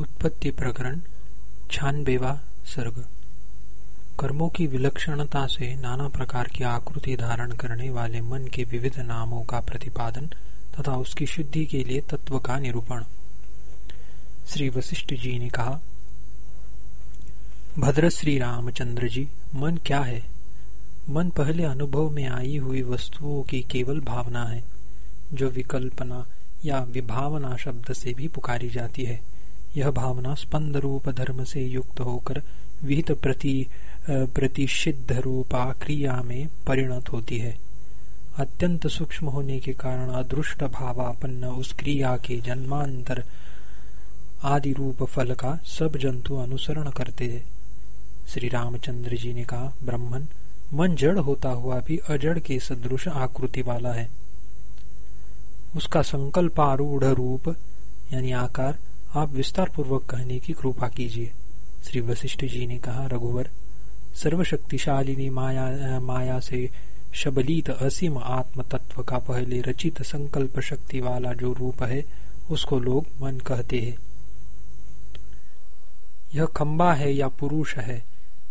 उत्पत्ति प्रकरण, छानबेवा, सर्ग। कर्मों की विलक्षणता से नाना प्रकार की आकृति धारण करने वाले मन के विविध नामों का प्रतिपादन तथा उसकी शुद्धि के लिए तत्व का निरूपण। श्री वशिष्ठ जी ने कहा, भद्र श्री रामचंद्र जी, मन क्या है? मन पहले अनुभव में आई हुई वस्तुओं की केवल भावना है, जो विकल्पना या विभावना शब्द से भी पुकारी जाती है। यह भावना स्पंद रूप धर्म से युक्त होकर विहित प्रति प्रतिषिद्ध रूपा क्रिया में परिणत होती है। अत्यंत सूक्ष्म होने के कारण अदृष्ट भावापन्न उस क्रिया के जन्मांतर आदि रूप फल का सब जंतु अनुसरण करते हैं। श्री रामचंद्र जी ने कहा, ब्राह्मण, मन जड़ होता हुआ भी अजड़ के सदृश आकृति वाला है। उसका संकल्प आरूढ़ रूप, यानी आकार आप विस्तार पूर्वक कहने की कृपा कीजिए। श्री वशिष्ठ जी ने कहा, रघुवर, सर्वशक्तिशालिनी माया माया से शबलित असीम आत्म तत्व का पहले रचित संकल्प शक्ति वाला जो रूप है, उसको लोग मन कहते हैं। यह खंबा है या पुरुष है,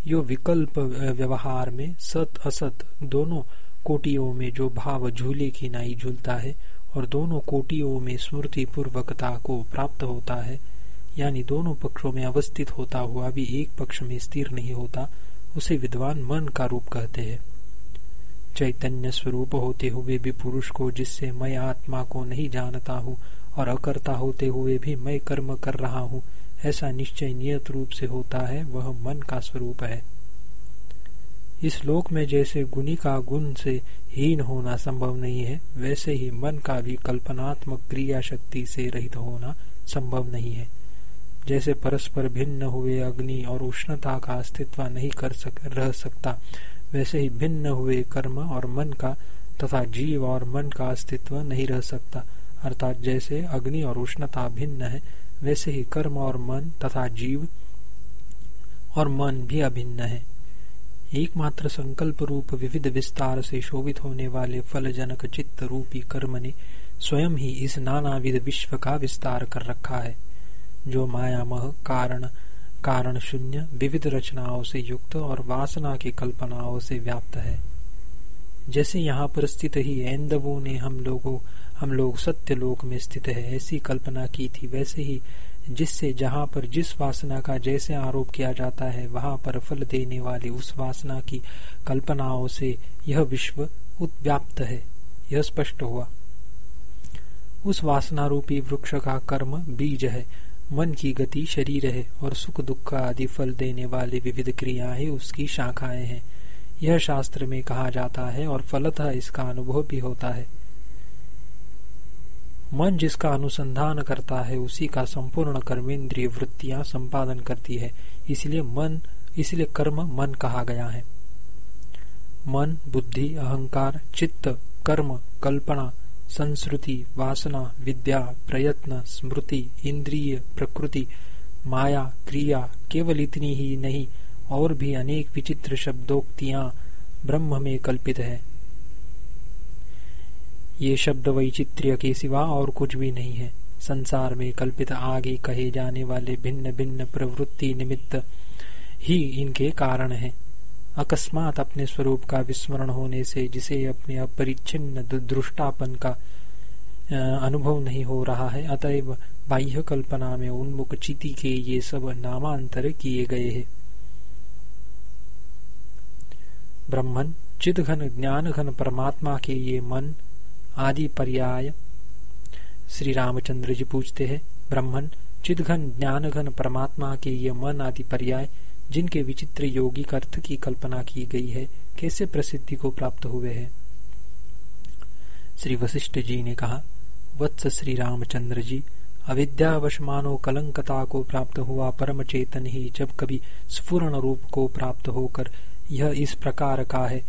यो विकल्प व्यवहार में सत असत दोनों कोटियों में जो भाव झूले की नाई झूलता है और दोनों कोटियों में स्मृति पूर्वकता को प्राप्त होता है, यानी दोनों पक्षों में अवस्थित होता हुआ भी एक पक्ष में स्थिर नहीं होता, उसे विद्वान मन का रूप कहते हैं। चैतन्य स्वरूप होते हुए भी पुरुष को जिससे मैं आत्मा को नहीं जानता हूँ और अकर्ता होते हुए भी मैं कर्म कर रहा हूँ, ऐसा निश्चय नियत रूप से होता है, वह मन का स्वरूप है। इस लोक में जैसे गुणी का गुण से हीन होना संभव नहीं है। वैसे ही मन का भी कल्पनात्मक क्रिया शक्ति से रहित होना संभव नहीं है। जैसे परस्पर भिन्न हुए अग्नि और उष्णता का अस्तित्व नहीं कर सक, रह सकता, वैसे ही भिन्न हुए कर्म और मन का तथा जीव और मन का अस्तित्व नहीं रह सकता। अर्थात जैसे अग्नि और उष्णता भिन्न है, वैसे ही कर्म और मन तथा जीव और मन भी अभिन्न है। एकमात्र संकल्प रूप विविध विस्तार से शोभित होने वाले फलजनक चित्त रूपी कर्म ने स्वयं ही इस नानाविध विश्व का विस्तार कर रखा है। जो मायामह, कारण कारण शून्य, विविध रचनाओं से युक्त और वासना की कल्पनाओं से व्याप्त है। जैसे यहाँ पर स्थित ही ऐन्दवों ने हम लोगों, हम लोग सत्य लोक में स्थित है, ऐसी कल्पना की थी, वैसे ही जिससे जहाँ पर जिस वासना का जैसे आरोप किया जाता है, वहाँ पर फल देने वाली उस वासना की कल्पनाओं से यह विश्व उत्व्याप्त है। यह स्पष्ट हुआ। उस वासना रूपी वृक्ष का कर्म बीज है। मन की गति शरीर है और सुख दुख आदि फल देने वाली विविध क्रियाएँ उसकी शाखाएँ हैं। यह शास्त्र में कहा जाता है और फलतः इसका अनुभव भी होता है। मन जिसका अनुसंधान करता है, उसी का संपूर्ण कर्मेंद्रिय वृत्तियाँ संपादन करती है। इसलिए मन, इसलिए कर्म मन कहा गया है। मन, बुद्धि, अहंकार, चित्त, कर्म, कल्पना, संस्कृति, वासना, विद्या, प्रयत्न, स्मृति, इंद्रिय, प्रकृति, माया, क्रिया, केवल इतनी ही नहीं, और भी अनेक विचित्र शब्दोक्तियाँ ब्रह्म में कल्पित है। ये शब्द वैचित्र्य के सिवा और कुछ भी नहीं है। संसार में कल्पित आगे कहे जाने वाले भिन्न भिन्न प्रवृत्ति निमित्त ही इनके कारण है। अकस्मात अपने स्वरूप का विस्मरण होने से जिसे अपने अपरिच्छिन्न दृष्टापन का अनुभव नहीं हो रहा है, अतएव बाह्य कल्पना में उन्मुख चिति के ये सब नामांतर किए गए हैं। ब्रह्मन चिद घन ज्ञान घन परमात्मा के ये मन आदि पर्याय। श्री रामचंद्र जी पूछते हैं, ब्रह्मन, चिदघन ज्ञान घन परमात्मा के ये मन आदि पर्याय, जिनके विचित्र यौगिक अर्थ की कल्पना की गई है, कैसे प्रसिद्धि को प्राप्त हुए हैं? श्री वशिष्ठ जी ने कहा, वत्स श्री रामचंद्र जी अविद्यावश मानो कलंकता को प्राप्त हुआ परम चेतन ही जब कभी स्फुरण रूप को प्राप्त होकर यह इस प्रकार का है,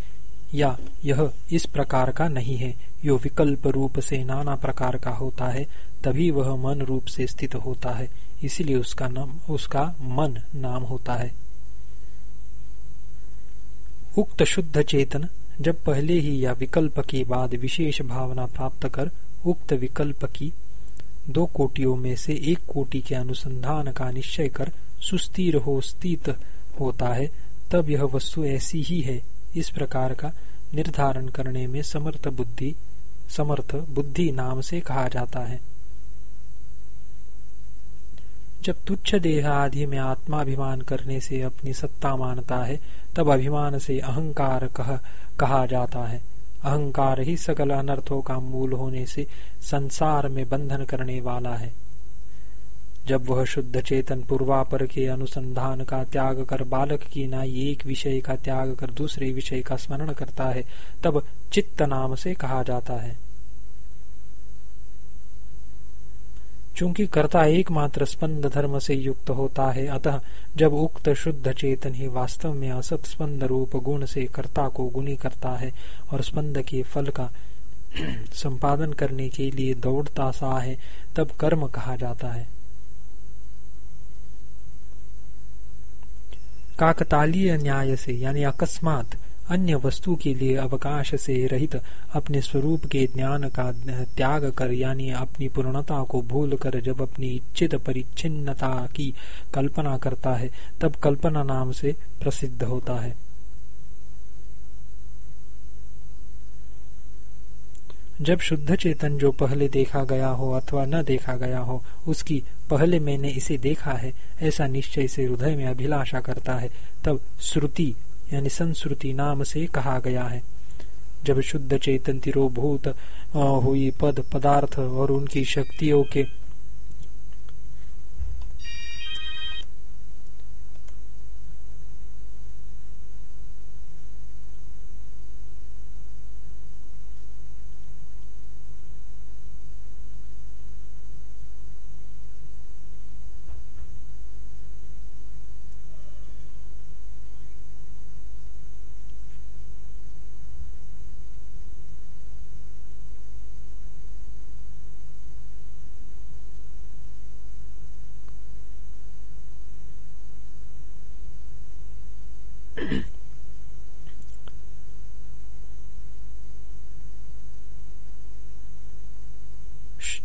या यह इस प्रकार का नहीं है यो विकल्प रूप से नाना प्रकार का होता है, तभी वह मन रूप से स्थित होता है। इसलिए उसका नाम, उसका मन नाम होता है। उक्त शुद्ध चेतन, जब पहले ही या विकल्प के बाद विशेष भावना प्राप्त कर, उक्त विकल्प की दो कोटियों में से एक कोटि के अनुसंधान का निश्चय कर, सुस्थिर हो, स्थित होता है, तब यह वस्तु ऐसी ही है। इस प्रकार का निर्धारण करने में समर्थ बुद्धि समर्थ बुद्धि नाम से कहा जाता है। जब तुच्छ देह आदि में आत्माभिमान करने से अपनी सत्ता मानता है तब अभिमान से अहंकार कह, कहा जाता है। अहंकार ही सकल अनर्थों का मूल होने से संसार में बंधन करने वाला है। जब वह शुद्ध चेतन पूर्वापर के अनुसंधान का त्याग कर बालक की नाई एक विषय का त्याग कर दूसरे विषय का स्मरण करता है तब चित्त नाम से कहा जाता है। चूँकि कर्ता एकमात्र स्पंद धर्म से युक्त होता है, अतः जब उक्त शुद्ध चेतन ही वास्तव में असत स्पंद रूप गुण से कर्ता को गुणी करता है और स्पंद के फल का संपादन करने के लिए दौड़ता सा है, तब कर्म कहा जाता है। काकतालीय न्याय से, यानी अकस्मात अन्य वस्तु के लिए अवकाश से रहित अपने स्वरूप के ज्ञान का त्याग कर, यानी अपनी पूर्णता को भूल कर जब अपनी इच्छित परिच्छिन्नता की कल्पना करता है, तब कल्पना नाम से प्रसिद्ध होता है। जब शुद्ध चेतन जो पहले देखा गया हो अथवा न देखा गया हो, उसकी पहले मैंने इसे देखा है, ऐसा निश्चय से हृदय में अभिलाषा करता है, तब श्रुति यानी संस्कृति नाम से कहा गया है। जब शुद्ध चेतन तिरोभूत हुई पद पदार्थ और उनकी शक्तियों के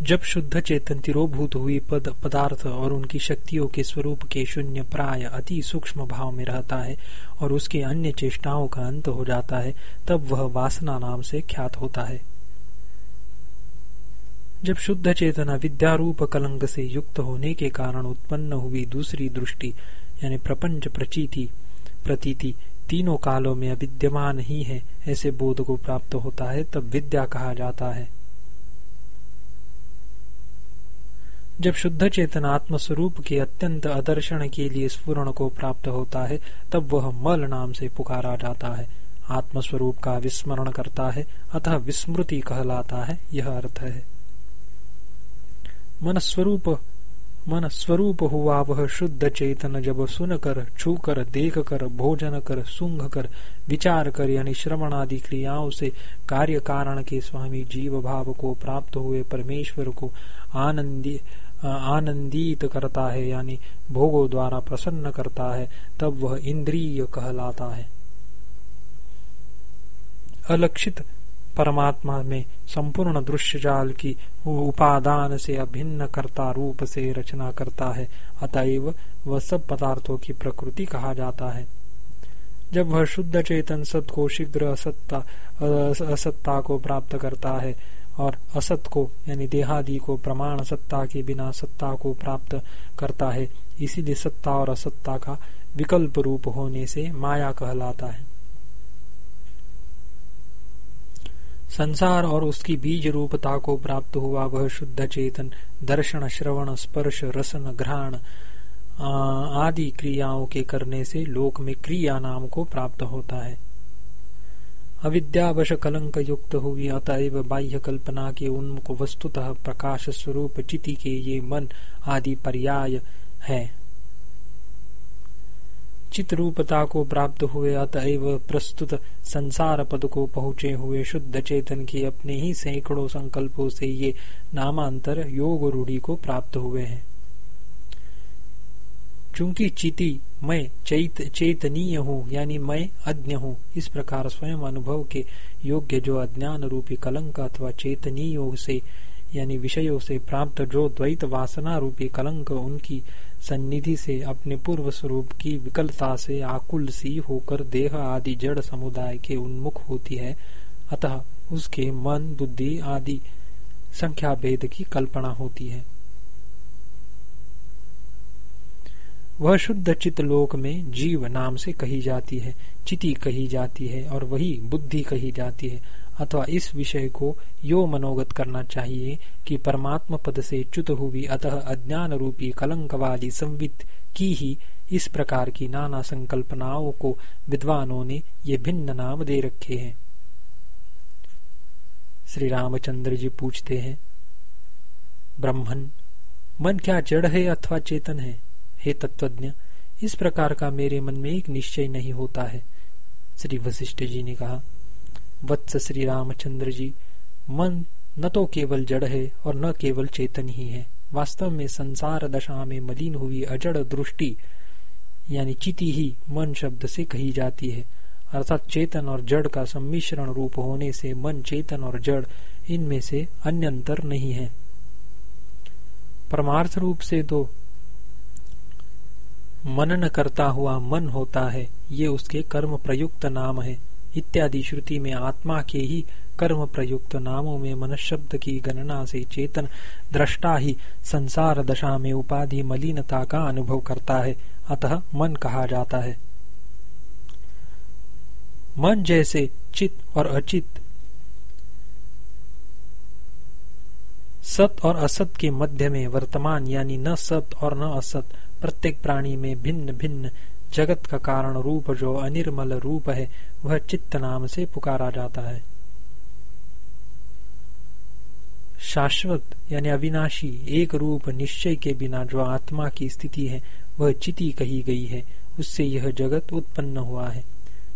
जब शुद्ध चेतन तिरोभूत हुई पद, पदार्थ और उनकी शक्तियों के स्वरूप के शून्य प्राय अति सूक्ष्म भाव में रहता है और उसकी अन्य चेष्टाओं का अंत हो जाता है, तब वह वासना नाम से ख्यात होता है। जब शुद्ध चेतना विद्यारूप कलंक से युक्त होने के कारण उत्पन्न हुई दूसरी दृष्टि, यानी प्रपंच प्रचीति, प्रतीति, तीनों कालों में अविद्यमान ही है, ऐसे बोध को प्राप्त होता है, तब विद्या कहा जाता है। जब शुद्ध चेतन आत्म स्वरूप के अत्यंत आदर्शन के लिए स्फुरण को प्राप्त होता है, तब वह मल नाम से पुकारा जाता है। आत्म स्वरूप का विस्मरण करता है, अतः विस्मृति कहलाता है, यह अर्थ है। मन स्वरूप मन स्वरूप हुआ वह शुद्ध चेतन जब सुन कर छू कर देख कर भोजन कर, सुंघ कर, विचार कर, यानी श्रवण आदि क्रियाओं से कार्य कारण के स्वामी जीव भाव को प्राप्त हुए परमेश्वर को आनंदी आनंदित करता है, यानी भोगों द्वारा प्रसन्न करता है, तब वह इंद्रिय कहलाता है। अलक्षित परमात्मा में संपूर्ण दृश्य जाल की उपादान से अभिन्न करता रूप से रचना करता है, अतएव वह सब पदार्थों की प्रकृति कहा जाता है। जब वह शुद्ध चेतन सत को शीघ्र असत्ता असत्ता को प्राप्त करता है और असत को, यानी देहादि को, प्रमाण सत्ता के बिना सत्ता को प्राप्त करता है। इसीलिए सत्ता और असत्ता का विकल्प रूप होने से माया कहलाता है। संसार और उसकी बीज रूपता को प्राप्त हुआ वह शुद्ध चेतन, दर्शन, श्रवण, स्पर्श, रसन, घ्राण आदि क्रियाओं के करने से लोक में क्रिया नाम को प्राप्त होता है। अविद्यावश कलंक युक्त हुई अतएव बाह्य कल्पना के उन्मुख वस्तुतः प्रकाश स्वरूप चिति के ये मन आदि पर्याय है। चित रूपता को प्राप्त हुए अतएव प्रस्तुत संसार पद को पहुँचे हुए शुद्ध चेतन के अपने ही सैकड़ों संकल्पों से ये नामांतर योग रूढ़ी को प्राप्त हुए हैं। चूँकि चिति मैं चैत, चेतनीय हूँ, यानी मैं अज्ञ हूँ। इस प्रकार स्वयं अनुभव के योग्य जो अज्ञान रूपी कलंक अथवा चेतनीय से, यानी विषयों से प्राप्त जो द्वैत वासना रूपी कलंक उनकी सन्निधि से अपने पूर्व स्वरूप की विकलता से आकुल सी होकर देह आदि जड़ समुदाय के उन्मुख होती है, अतः उसके मन, बुद्धि आदि संख्या भेद की कल्पना होती है। वह शुद्ध चित्त लोक में जीव नाम से कही जाती है, चिति कही जाती है और वही बुद्धि कही जाती है। अथवा इस विषय को यो मनोगत करना चाहिए कि परमात्म पद से च्युत हुई अतः अज्ञान रूपी कलंक वाली संवित की ही इस प्रकार की नाना संकल्पनाओं को विद्वानों ने ये भिन्न नाम दे रखे हैं। श्री रामचंद्र जी पूछते हैं ब्रह्मन मन क्या जड़ है अथवा चेतन है? हे तत्वज्ञ, इस प्रकार का मेरे मन में एक निश्चय नहीं होता है। श्री वशिष्ठ जी ने कहा, वत्स श्री रामचंद्र जी, मन न तो केवल जड़ है और न केवल चेतन ही है। वास्तव में संसार दशा में मलिन हुई अजड़ दृष्टि, यानी चिति ही मन शब्द से कही जाती है। अर्थात चेतन और जड़ का सम्मिश्रण रूप होने से मन चेतन और जड़ इनमें से अन्य अंतर नहीं है। परमार्थ रूप से तो मनन करता हुआ मन होता है, ये उसके कर्म प्रयुक्त नाम है। इत्यादि श्रुति में आत्मा के ही कर्म प्रयुक्त नामों में मन शब्द की गणना से चेतन दृष्टा ही संसार दशा में उपाधि मलिनता का अनुभव करता है, अतः मन कहा जाता है। मन जैसे चित और अचित, सत और असत के मध्य में वर्तमान यानी न सत और न असत प्रत्येक प्राणी में भिन्न भिन्न जगत का कारण रूप जो अनिर्मल रूप है, वह चित्त नाम से पुकारा जाता है। शाश्वत यानी अविनाशी एक रूप निश्चय के बिना जो आत्मा की स्थिति है, वह चिति कही गई है। उससे यह जगत उत्पन्न हुआ है।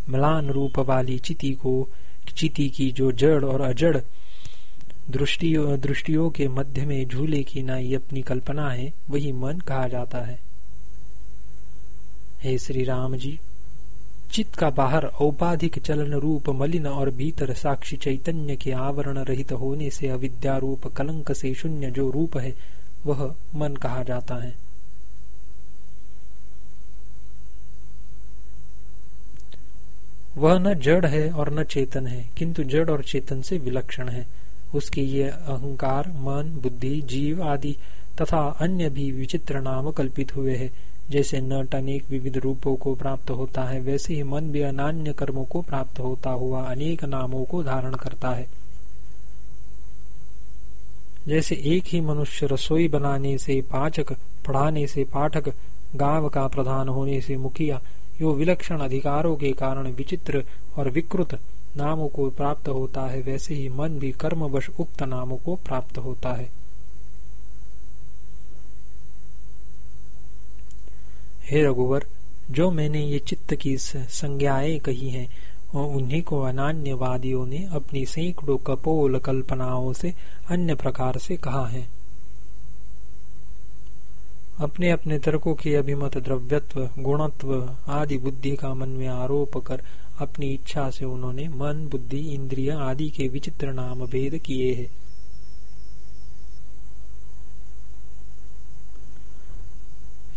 मलान रूप वाली चिति को, चिति की जो जड़ और अजड़ दृष्टियों दृष्टियों के मध्य में झूले की नाई अपनी कल्पना है, वही मन कहा जाता है। हे श्री राम जी, चित्त का बाहर औपाधिक चलन रूप मलिन और भीतर साक्षी चैतन्य के आवरण रहित होने से अविद्या रूप कलंक से शून्य जो रूप है, वह मन कहा जाता है। वह न जड़ है और न चेतन है, किंतु जड़ और चेतन से विलक्षण है। उसके ये अहंकार, मन, बुद्धि, जीव आदि तथा अन्य भी विचित्र नाम कल्पित हुए हैं। जैसे नट अनेक विविध रूपों को प्राप्त होता है, वैसे ही मन भी अनान्य कर्मों को प्राप्त होता हुआ अनेक नामों को धारण करता है। जैसे एक ही मनुष्य रसोई बनाने से पाचक, पढ़ाने से पाठक, गाँव का प्रधान होने से मुखिया, यो विलक्षण अधिकारों के कारण विचित्र और विकृत नामों को प्राप्त होता है, वैसे ही मन भी कर्मवश उक्त नामों को प्राप्त होता है। हे रघुवर, जो मैंने ये चित्त की संज्ञाएँ कही हैं, और उन्हीं को अनान्यवादियों ने अपनी सैकड़ों कपोल कल्पनाओं से अन्य प्रकार से कहा है। अपने अपने तर्कों के अभिमत द्रव्यत्व, गुणत्व आदि बुद्धि का मन में आरोप कर अपनी इच्छा से उन्होंने मन, बुद्धि, इंद्रिय आदि के विचित्र नाम भेद किए हैं।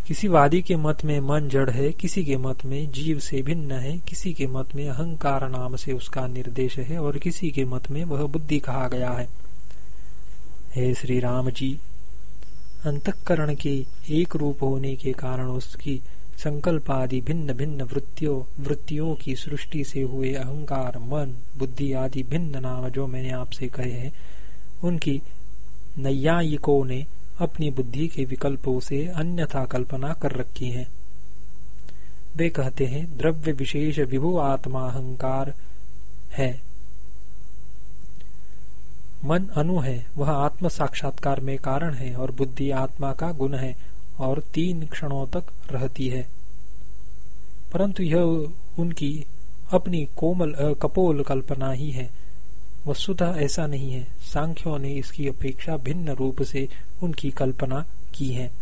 किसी वादी के मत में मन जड़ है, किसी के मत में जीव से भिन्न है, किसी के मत में अहंकार नाम से उसका निर्देश है और किसी के मत में वह बुद्धि कहा गया है। हे श्री राम जी, अंतकरण के एक रूप होने के कारण उसकी संकल्प आदि भिन्न भिन्न वृत्तियों वृत्तियों की सृष्टि से हुए अहंकार, मन, बुद्धि आदि भिन्न नाम जो मैंने आपसे कहे हैं, उनकी नैयायिकों ने अपनी बुद्धि के विकल्पों से अन्यथा कल्पना कर रखी है। वे कहते हैं, द्रव्य विशेष विभु आत्मा अहंकार है। मन अनु है, वह आत्म साक्षात्कार में कारण है और बुद्धि आत्मा का गुण है और तीन क्षणों तक रहती है। परंतु यह उनकी अपनी कोमल कपोल कल्पना ही है। वस्तुतः ऐसा नहीं है। सांख्यों ने इसकी अपेक्षा भिन्न रूप से उनकी कल्पना की है।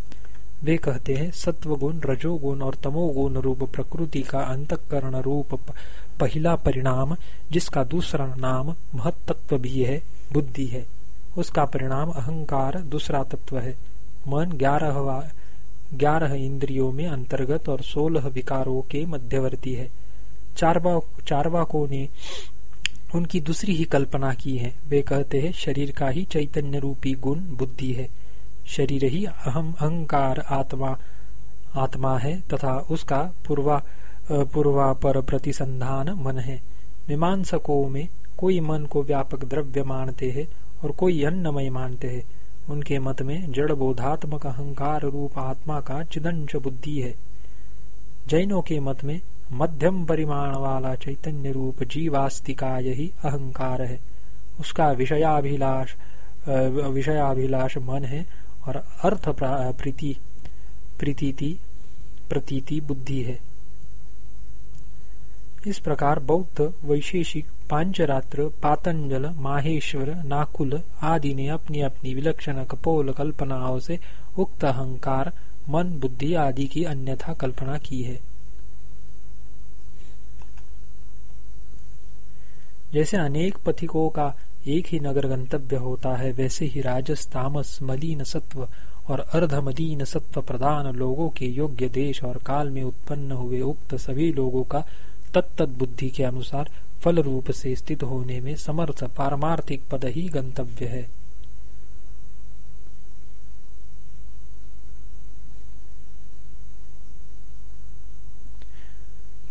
वे कहते हैं, सत्वगुण, रजोगुण और तमोगुण रूप प्रकृति का अंतकरण रूप पहला परिणाम, जिसका दूसरा नाम महत्व भी है, बुद्धि है। उसका परिणाम अहंकार, दूसरा तत्व है। मन ग्यारह ग्यारह इंद्रियों में अंतर्गत और सोलह विकारों के मध्यवर्ती है। चारवा, चारवाकों ने उनकी दूसरी ही कल्पना की है। वे कहते हैं, शरीर का ही चैतन्य रूपी गुण बुद्धि है। शरीर ही अहम अहंकार आत्मा आत्मा है तथा उसका पूर्वा पूर्वा पर प्रतिसंधान मन है। मीमांसकों में कोई मन को व्यापक द्रव्य मानते हैं और कोई अन्नमय मानते हैं। उनके मत में जड़ बोधात्मक अहंकार रूप आत्मा का चिदंश बुद्धि है। जैनों के मत में मध्यम परिमाण वाला चैतन्य रूप जीवास्तिका यही अहंकार है। उसका विषयाभिलाष विषयाभिलाष मन है और अर्थ प्रीति प्रीति, प्रतीति बुद्धि है। इस प्रकार बौद्ध, वैशेषिक, पांचरात्र, पातंजल, माहेश्वर, नाकुल आदि ने अपनी अपनी विलक्षण कपोल कल्पनाओं से उक्त अहंकार, मन, बुद्धि आदि की अन्यथा कल्पना की है। जैसे अनेक पथिकों का एक ही नगर गंतव्य होता है, वैसे ही राजस, तामस मलिन सत्व और अर्धमलिन सत्व प्रदान लोगों के योग्य देश और काल में उत्पन्न हुए उक्त सभी लोगों का तत्त बुद्धि के अनुसार फल रूप से स्थित होने में समर्थ पारमार्थिक पद ही गंतव्य है।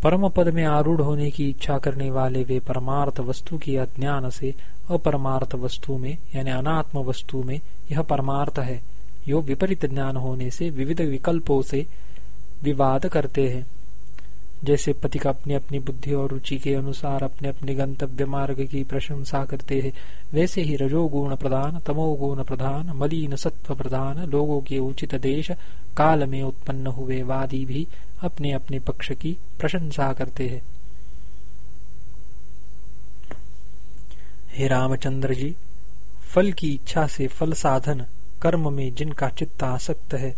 परम पद में आरूढ़ होने की इच्छा करने वाले वे परमार्थ वस्तु के अज्ञान से अपरमार्थ वस्तु में, यानी अनात्म वस्तु में, यह परमार्थ है। यो विपरीत ज्ञान होने से विविध विकल्पों से विवाद करते हैं। जैसे पथिक अपनी अपनी बुद्धि और रुचि के अनुसार अपने अपने गंतव्य मार्ग की प्रशंसा करते हैं। वैसे ही रजोगुण प्रधान, तमोगुण प्रधान, मलिन सत्व प्रधान, लोगों के उचित देश काल में उत्पन्न हुए वादी भी अपने अपने पक्ष की प्रशंसा करते हैं। हे रामचंद्र जी, फल की इच्छा से फल साधन कर्म में जिनका चित्त आसक्त है,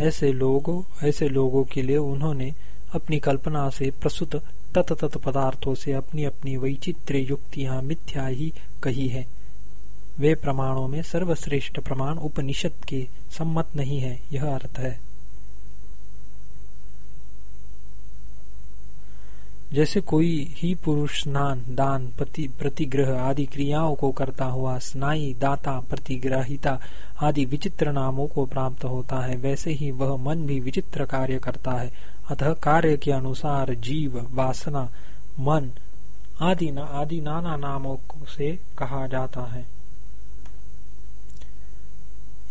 ऐसे लोगों ऐसे लोगों के लिए उन्होंने अपनी कल्पना से प्रसुत तत्त पदार्थों से अपनी अपनी वैचित्र्य युक्तियाँ मिथ्या ही कही है। वे प्रमाणों में सर्वश्रेष्ठ प्रमाण उपनिषद के सम्मत नहीं है, यह अर्थ है। जैसे कोई ही पुरुष स्नान दान प्रति प्रतिग्रह आदि क्रियाओं को करता हुआ स्नायी दाता प्रतिग्रहिता आदि विचित्र नामों को प्राप्त होता है वैसे ही वह मन भी विचित्र कार्य करता है। अतः कार्य के अनुसार जीव वासना मन आदि न, आदि नाना नामों से कहा जाता है।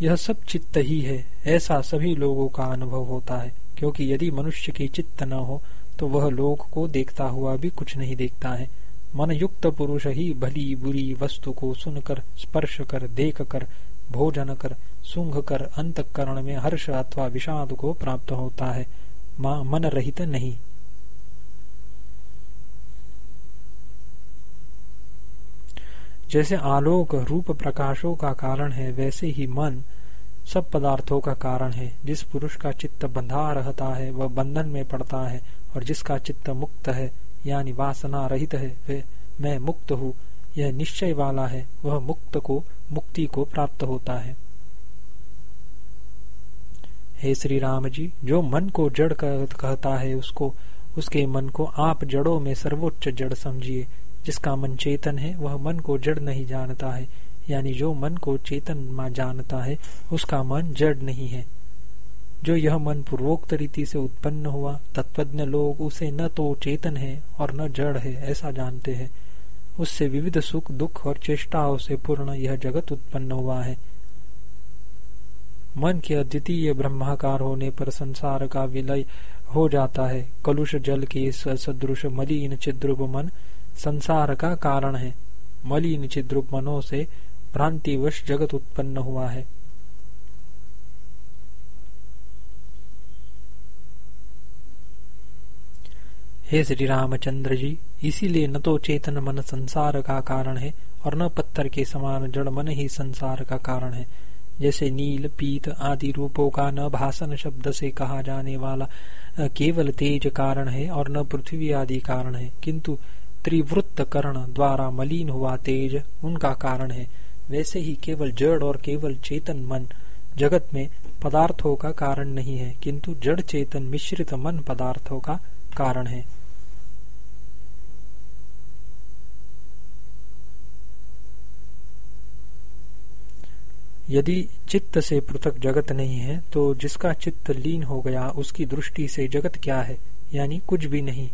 यह सब चित्त ही है ऐसा सभी लोगों का अनुभव होता है क्योंकि यदि मनुष्य की चित्त न हो तो वह लोक को देखता हुआ भी कुछ नहीं देखता है। मन युक्त पुरुष ही भली बुरी वस्तु को सुनकर, स्पर्श कर, देख कर, भोजन कर, सुंघ कर, अंतकरण में हर्ष अथवा विषाद को प्राप्त होता है। मन रहित नहीं। जैसे आलोक रूप प्रकाशों का कारण है, वैसे ही मन सब पदार्थों का कारण है। जिस पुरुष का चित्त बंधा रहता है, वह बंधन में पड़ता है। और जिसका चित्त मुक्त है, यानी वासना रहित है वे मैं मुक्त हूँ, यह निश्चय वाला है, वह मुक्त को, मुक्ति को प्राप्त होता है। हे श्री राम जी, जो मन को जड़ कहता है, उसको, उसके मन को आप जड़ों में सर्वोच्च जड़ समझिए। जिसका मन चेतन है, वह मन को जड़ नहीं जानता है, यानी जो मन को चेतन जानता है, उसका मन जड़ नहीं है। जो यह मन पूर्वोक्त रीति से उत्पन्न हुआ, तत्वज्ञ लोग उसे न तो चेतन है और न जड़ है, ऐसा जानते हैं। उससे विविध सुख, दुख और चेष्टाओं से पूर्ण यह जगत उत्पन्न हुआ है। मन के अद्वितीय ब्रह्माकार होने पर संसार का विलय हो जाता है। कलुष जल के सदृश मलिन चिद्रुप मन संसार का कारण है। मलिन चिद्रुप मनो से भ्रांतिवश जगत उत्पन्न हुआ है। हे श्री रामचंद्र जी, इसीलिए न तो चेतन मन संसार का कारण है, और न पत्थर के समान जड़ मन ही संसार का कारण है। जैसे नील, पीत आदि रूपों का न भाषण शब्द से कहा जाने वाला केवल तेज कारण है और न पृथ्वी आदि कारण है। किंतु त्रिवृत्त करण द्वारा मलिन हुआ तेज उनका कारण है। वैसे ही केवल जड़ और केवल चेतन मन जगत में पदार्थों का कारण नहीं है, किंतु जड़ चेतन मिश्रित मन पदार्थों का कारण है। यदि चित्त से पृथक जगत नहीं है तो जिसका चित्त लीन हो गया, उसकी दृष्टि से जगत क्या है? यानी कुछ भी नहीं।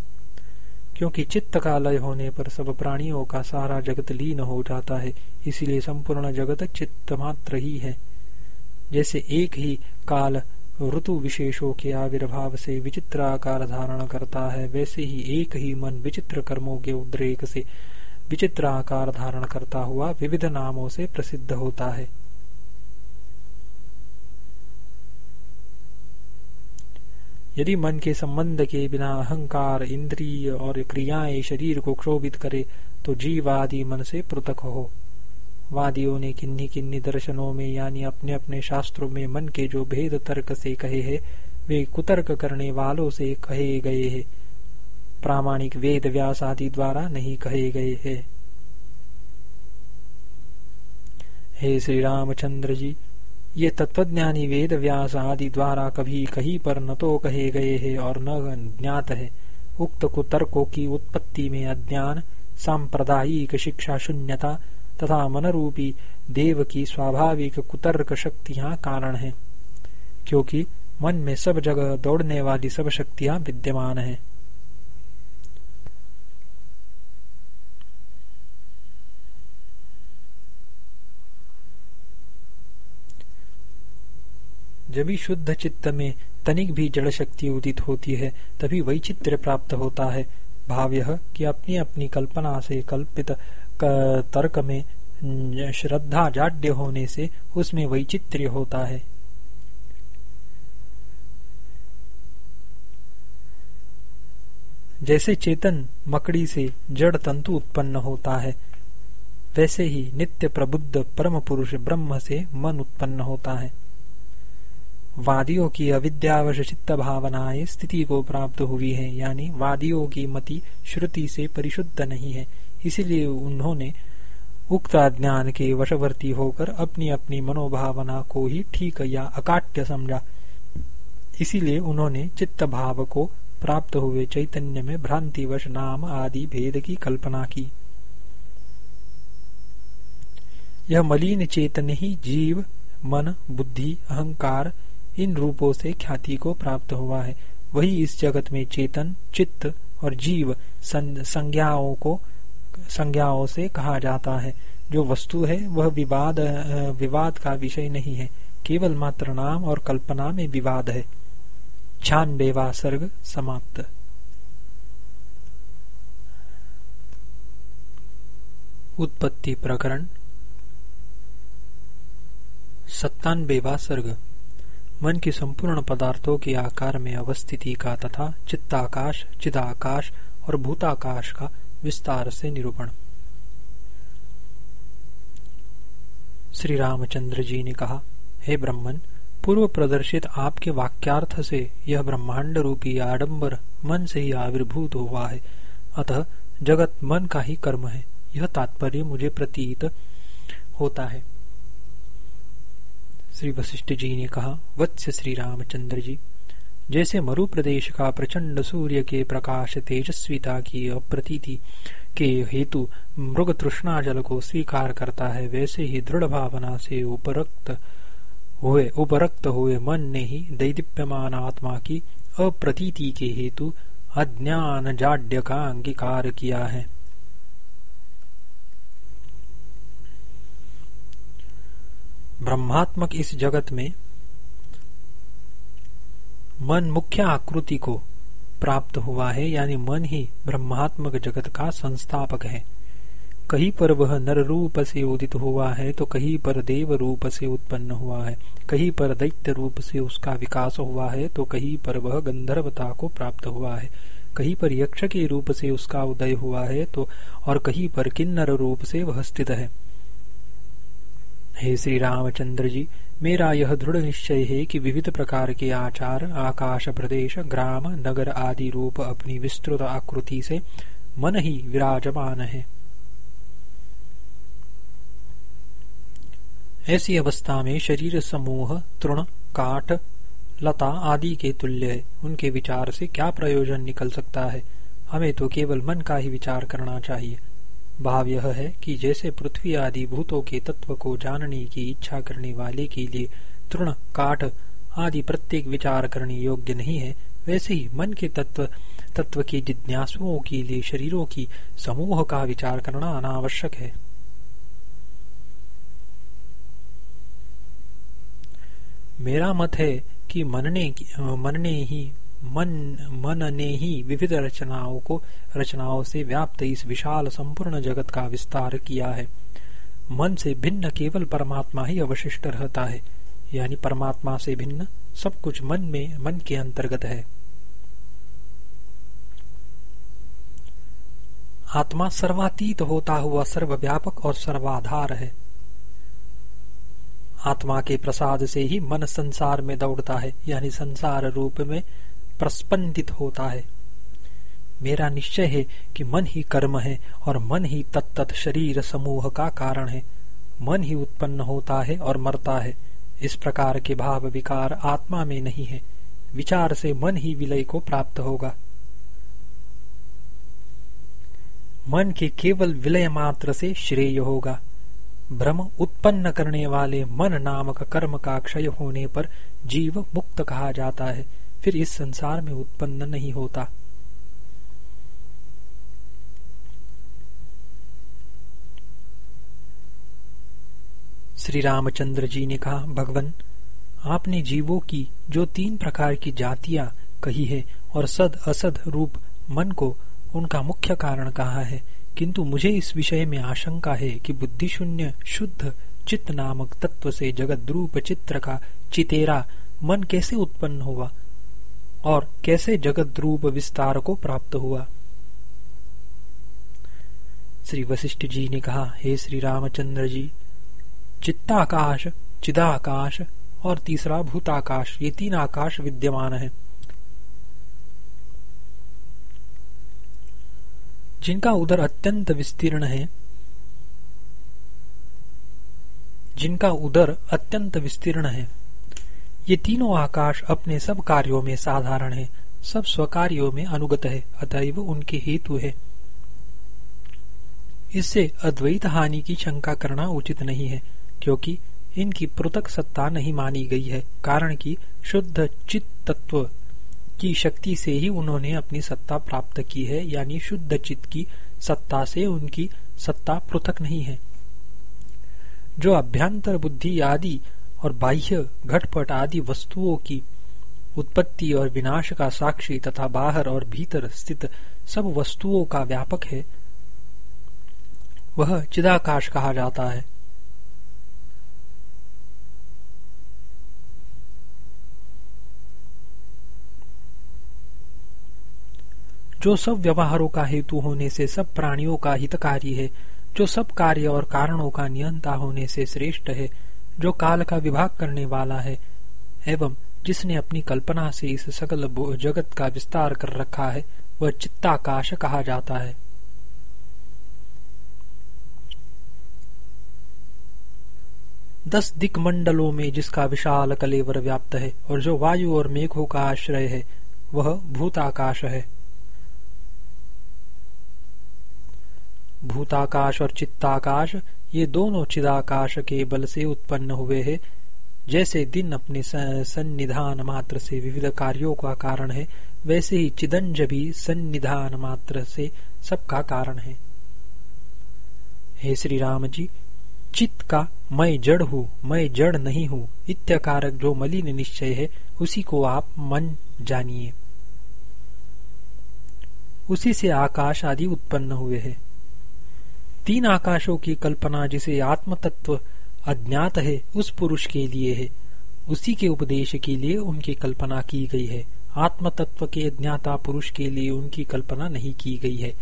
क्योंकि चित्त का लय होने पर सब प्राणियों का सारा जगत लीन हो जाता है, इसीलिए संपूर्ण जगत चित्त मात्र ही है। जैसे एक ही काल ऋतु विशेषों के आविर्भाव से विचित्र आकार धारण करता है, वैसे ही एक ही मन विचित्र कर्मों के उद्रेक से विचित्र आकार धारण करता हुआ विविध नामों से प्रसिद्ध होता है। यदि मन के संबंध के बिना अहंकार, इंद्रिय और क्रियाएँ शरीर को क्षोभित करे तो जीव आदि मन से पृथक हो। वादियों ने किन्नी किन्नी दर्शनों में, यानी अपने अपने शास्त्रों में मन के जो भेद तर्क से कहे हैं, वे कुतर्क करने वालों से कहे गए हैं। प्रामाणिक वेद व्यास आदि द्वारा नहीं कहे गए हैं। हे श्री रामचंद्र जी ये तत्वज्ञानी वेद व्यास आदि द्वारा कभी कहीं पर न तो कहे गए हैं और न ज्ञात है। उक्त कुतर्कों की उत्पत्ति में अज्ञान, सांप्रदायिक शिक्षा शून्यता तथा मन रूपी देव की स्वाभाविक कुतर्क शक्तियाँ कारण है, क्योंकि मन में सब जगह दौड़ने वाली सब शक्तियाँ विद्यमान है। जब शुद्ध चित्त में तनिक भी जड़ शक्ति उदित होती है, तभी वैचित्र प्राप्त होता है। भाव यह कि अपनी अपनी कल्पना से कल्पित तर्क में श्रद्धा जाड्य होने से उसमें वैचित्र्य होता है। जैसे चेतन मकड़ी से जड़ तंतु उत्पन्न होता है, वैसे ही नित्य प्रबुद्ध परम पुरुष ब्रह्म से मन उत्पन्न होता है। वादियों की अविद्यावश चित्त भावनाएँ स्थिति को प्राप्त हुई है, यानी वादियों की मति श्रुति से परिशुद्ध नहीं है। इसलिए उन्होंने उक्त ज्ञान के वशवर्ती होकर अपनी अपनी मनोभावना को ही ठीक या अकाट्य समझा। इसीलिए उन्होंने चित्त भाव को प्राप्त हुए चैतन्य में भ्रांतिवश नाम आदि भेद की कल्पना की। यह मलिन चेतन ही जीव, मन, बुद्धि, अहंकार इन रूपों से ख्याति को प्राप्त हुआ है। वही इस जगत में चेतन, चित्त और जीव संज्ञाओं को, संज्ञाओं से कहा जाता है। जो वस्तु है, वह विवाद विवाद का विषय नहीं है। केवल मात्र नाम और कल्पना में विवाद है। छानबेवा सर्ग समाप्त। उत्पत्ति प्रकरण। सत्तानबेवा सर्ग। मन की संपूर्ण पदार्थों के आकार में अवस्थिति का तथा चित्ताकाश, चिदाकाश और भूताकाश का विस्तार से निरूपण। श्री रामचंद्र जी ने कहा, हे ब्रह्मन, पूर्व प्रदर्शित आपके वाक्यार्थ से यह ब्रह्मांड रूपी आडंबर मन से ही आविर्भूत हुआ है। अतः जगत मन का ही कर्म है। यह तात्पर्य मुझे प्रतीत होता है। श्री वशिष्ठ जी ने कहा वत्स्य श्री रामचंद्र जी, जैसे मरु प्रदेश का प्रचंड सूर्य के प्रकाश तेजस्विता की अप्रतीति के हेतु मृग तृष्णा जल को स्वीकार करता है, वैसे ही दृढ़ भावना से उपरक्त हुए उपरक्त हुए मन ने ही दैदीप्यमान आत्मा की अप्रतीति के हेतु अज्ञान जाड्य का अंगीकार किया है। ब्रह्मात्मक इस जगत में मन मुख्य आकृति को प्राप्त हुआ है, यानी मन ही ब्रह्मात्मक जगत का संस्थापक है। कहीं पर वह नर रूप से उदित हुआ है तो कहीं पर देव रूप से उत्पन्न हुआ है। कहीं पर दैत्य रूप से उसका विकास हुआ है तो कहीं पर वह गंधर्वता को प्राप्त हुआ है। कहीं पर यक्ष के रूप से उसका उदय हुआ है तो और कहीं पर किन्नर रूप से वह स्थित है। हे श्री रामचंद्र जी, मेरा यह दृढ़ निश्चय है कि विविध प्रकार के आचार, आकाश प्रदेश, ग्राम, नगर आदि रूप अपनी विस्तृत आकृति से मन ही विराजमान है। ऐसी अवस्था में शरीर, समूह, तृण, काट, लता आदि के तुल्य है। उनके विचार से क्या प्रयोजन निकल सकता है? हमें तो केवल मन का ही विचार करना चाहिए। भाव यह है कि जैसे पृथ्वी आदि भूतों के तत्व को जानने की इच्छा करने वाले के लिए तृण काठ आदि प्रत्येक विचार करने योग्य नहीं है, वैसे ही मन के तत्व तत्व के जिज्ञासुओं के लिए शरीरों की समूह का विचार करना अनावश्यक है। मेरा मत है कि मनने मनने ही मन मन ने ही विविध रचनाओं को, रचनाओं से व्याप्त इस विशाल संपूर्ण जगत का विस्तार किया है। मन से भिन्न केवल परमात्मा ही अवशिष्ट रहता है, यानी परमात्मा से भिन्न सब कुछ मन में, मन के अंतर्गत है। आत्मा सर्वातीत होता हुआ सर्वव्यापक और सर्वाधार है। आत्मा के प्रसाद से ही मन संसार में दौड़ता है, यानी संसार रूप में प्रस्पंदित होता है। मेरा निश्चय है कि मन ही कर्म है और मन ही तत्त शरीर समूह का कारण है। मन ही उत्पन्न होता है और मरता है। इस प्रकार के भाव विकार आत्मा में नहीं है। विचार से मन ही विलय को प्राप्त होगा। मन के केवल विलय मात्र से श्रेय होगा। भ्रम उत्पन्न करने वाले मन नामक कर्म का क्षय होने पर जीव मुक्त कहा जाता है। फिर इस संसार में उत्पन्न नहीं होता। श्री रामचंद्र जी ने कहा, भगवान, आपने जीवों की जो तीन प्रकार की जातियाँ कही है और सद असद रूप मन को उनका मुख्य कारण कहा है, किंतु मुझे इस विषय में आशंका है कि बुद्धि शून्य शुद्ध चित्त नामक तत्व से जगत रूप चित्र का चितेरा मन कैसे उत्पन्न हुआ और कैसे जगत रूप विस्तार को प्राप्त हुआ। श्री वशिष्ठ जी ने कहा, हे श्री रामचंद्र जी, चित्ताकाश, चिदाकाश और तीसरा भूताकाश, ये तीन आकाश विद्यमान है। जिनका उदर अत्यंत विस्तीर्ण है, जिनका उदर अत्यंत विस्तीर्ण है ये तीनों आकाश अपने सब कार्यों में साधारण है, सब स्वकार्यों में अनुगत है, अतएव उनके हेतु है। इससे अद्वैत हानि की शंका करना उचित नहीं है, क्योंकि इनकी पृथक सत्ता नहीं मानी गई है, कारण कि शुद्ध चित्त तत्व की शक्ति से ही उन्होंने अपनी सत्ता प्राप्त की है, यानी शुद्ध चित्त की सत्ता से उनकी सत्ता पृथक नहीं है। जो अभ्यंतर बुद्धि आदि और बाह्य, घटपट आदि वस्तुओं की उत्पत्ति और विनाश का साक्षी तथा बाहर और भीतर स्थित सब वस्तुओं का व्यापक है। वह चिदाकाश कहा जाता है। जो सब व्यवहारों का हेतु होने से सब प्राणियों का हितकारी है, जो सब कार्य और कारणों का नियंता होने से श्रेष्ठ है जो काल का विभाग करने वाला है, एवं जिसने अपनी कल्पना से इस सकल जगत का विस्तार कर रखा है, वह चित्ताकाश कहा जाता है। दस दिक मंडलों में जिसका विशाल कलेवर व्याप्त है, और जो वायु और मेघों का आश्रय है, वह भूताकाश है। भूताकाश और चित्ताकाश ये दोनों चिदाकाश के बल से उत्पन्न हुए हैं। जैसे दिन अपने सन्निधान मात्र से विविध कार्यों का कारण है, वैसे ही चिदंज भी सन्निधान मात्र से सबका कारण है। हे श्री राम जी, चित्त का मैं जड़ हूँ, मैं जड़ नहीं हूँ, इत्यकारक जो मलिन निश्चय है, उसी को आप मन जानिए। उसी से आकाश आदि उत्पन्न हुए हैं। तीन आकाशों की कल्पना जिसे आत्म तत्व अज्ञात है, उस पुरुष के लिए है। उसी के उपदेश के लिए उनकी कल्पना की गई है। आत्म तत्व के अज्ञाता पुरुष के लिए उनकी कल्पना नहीं की गई है।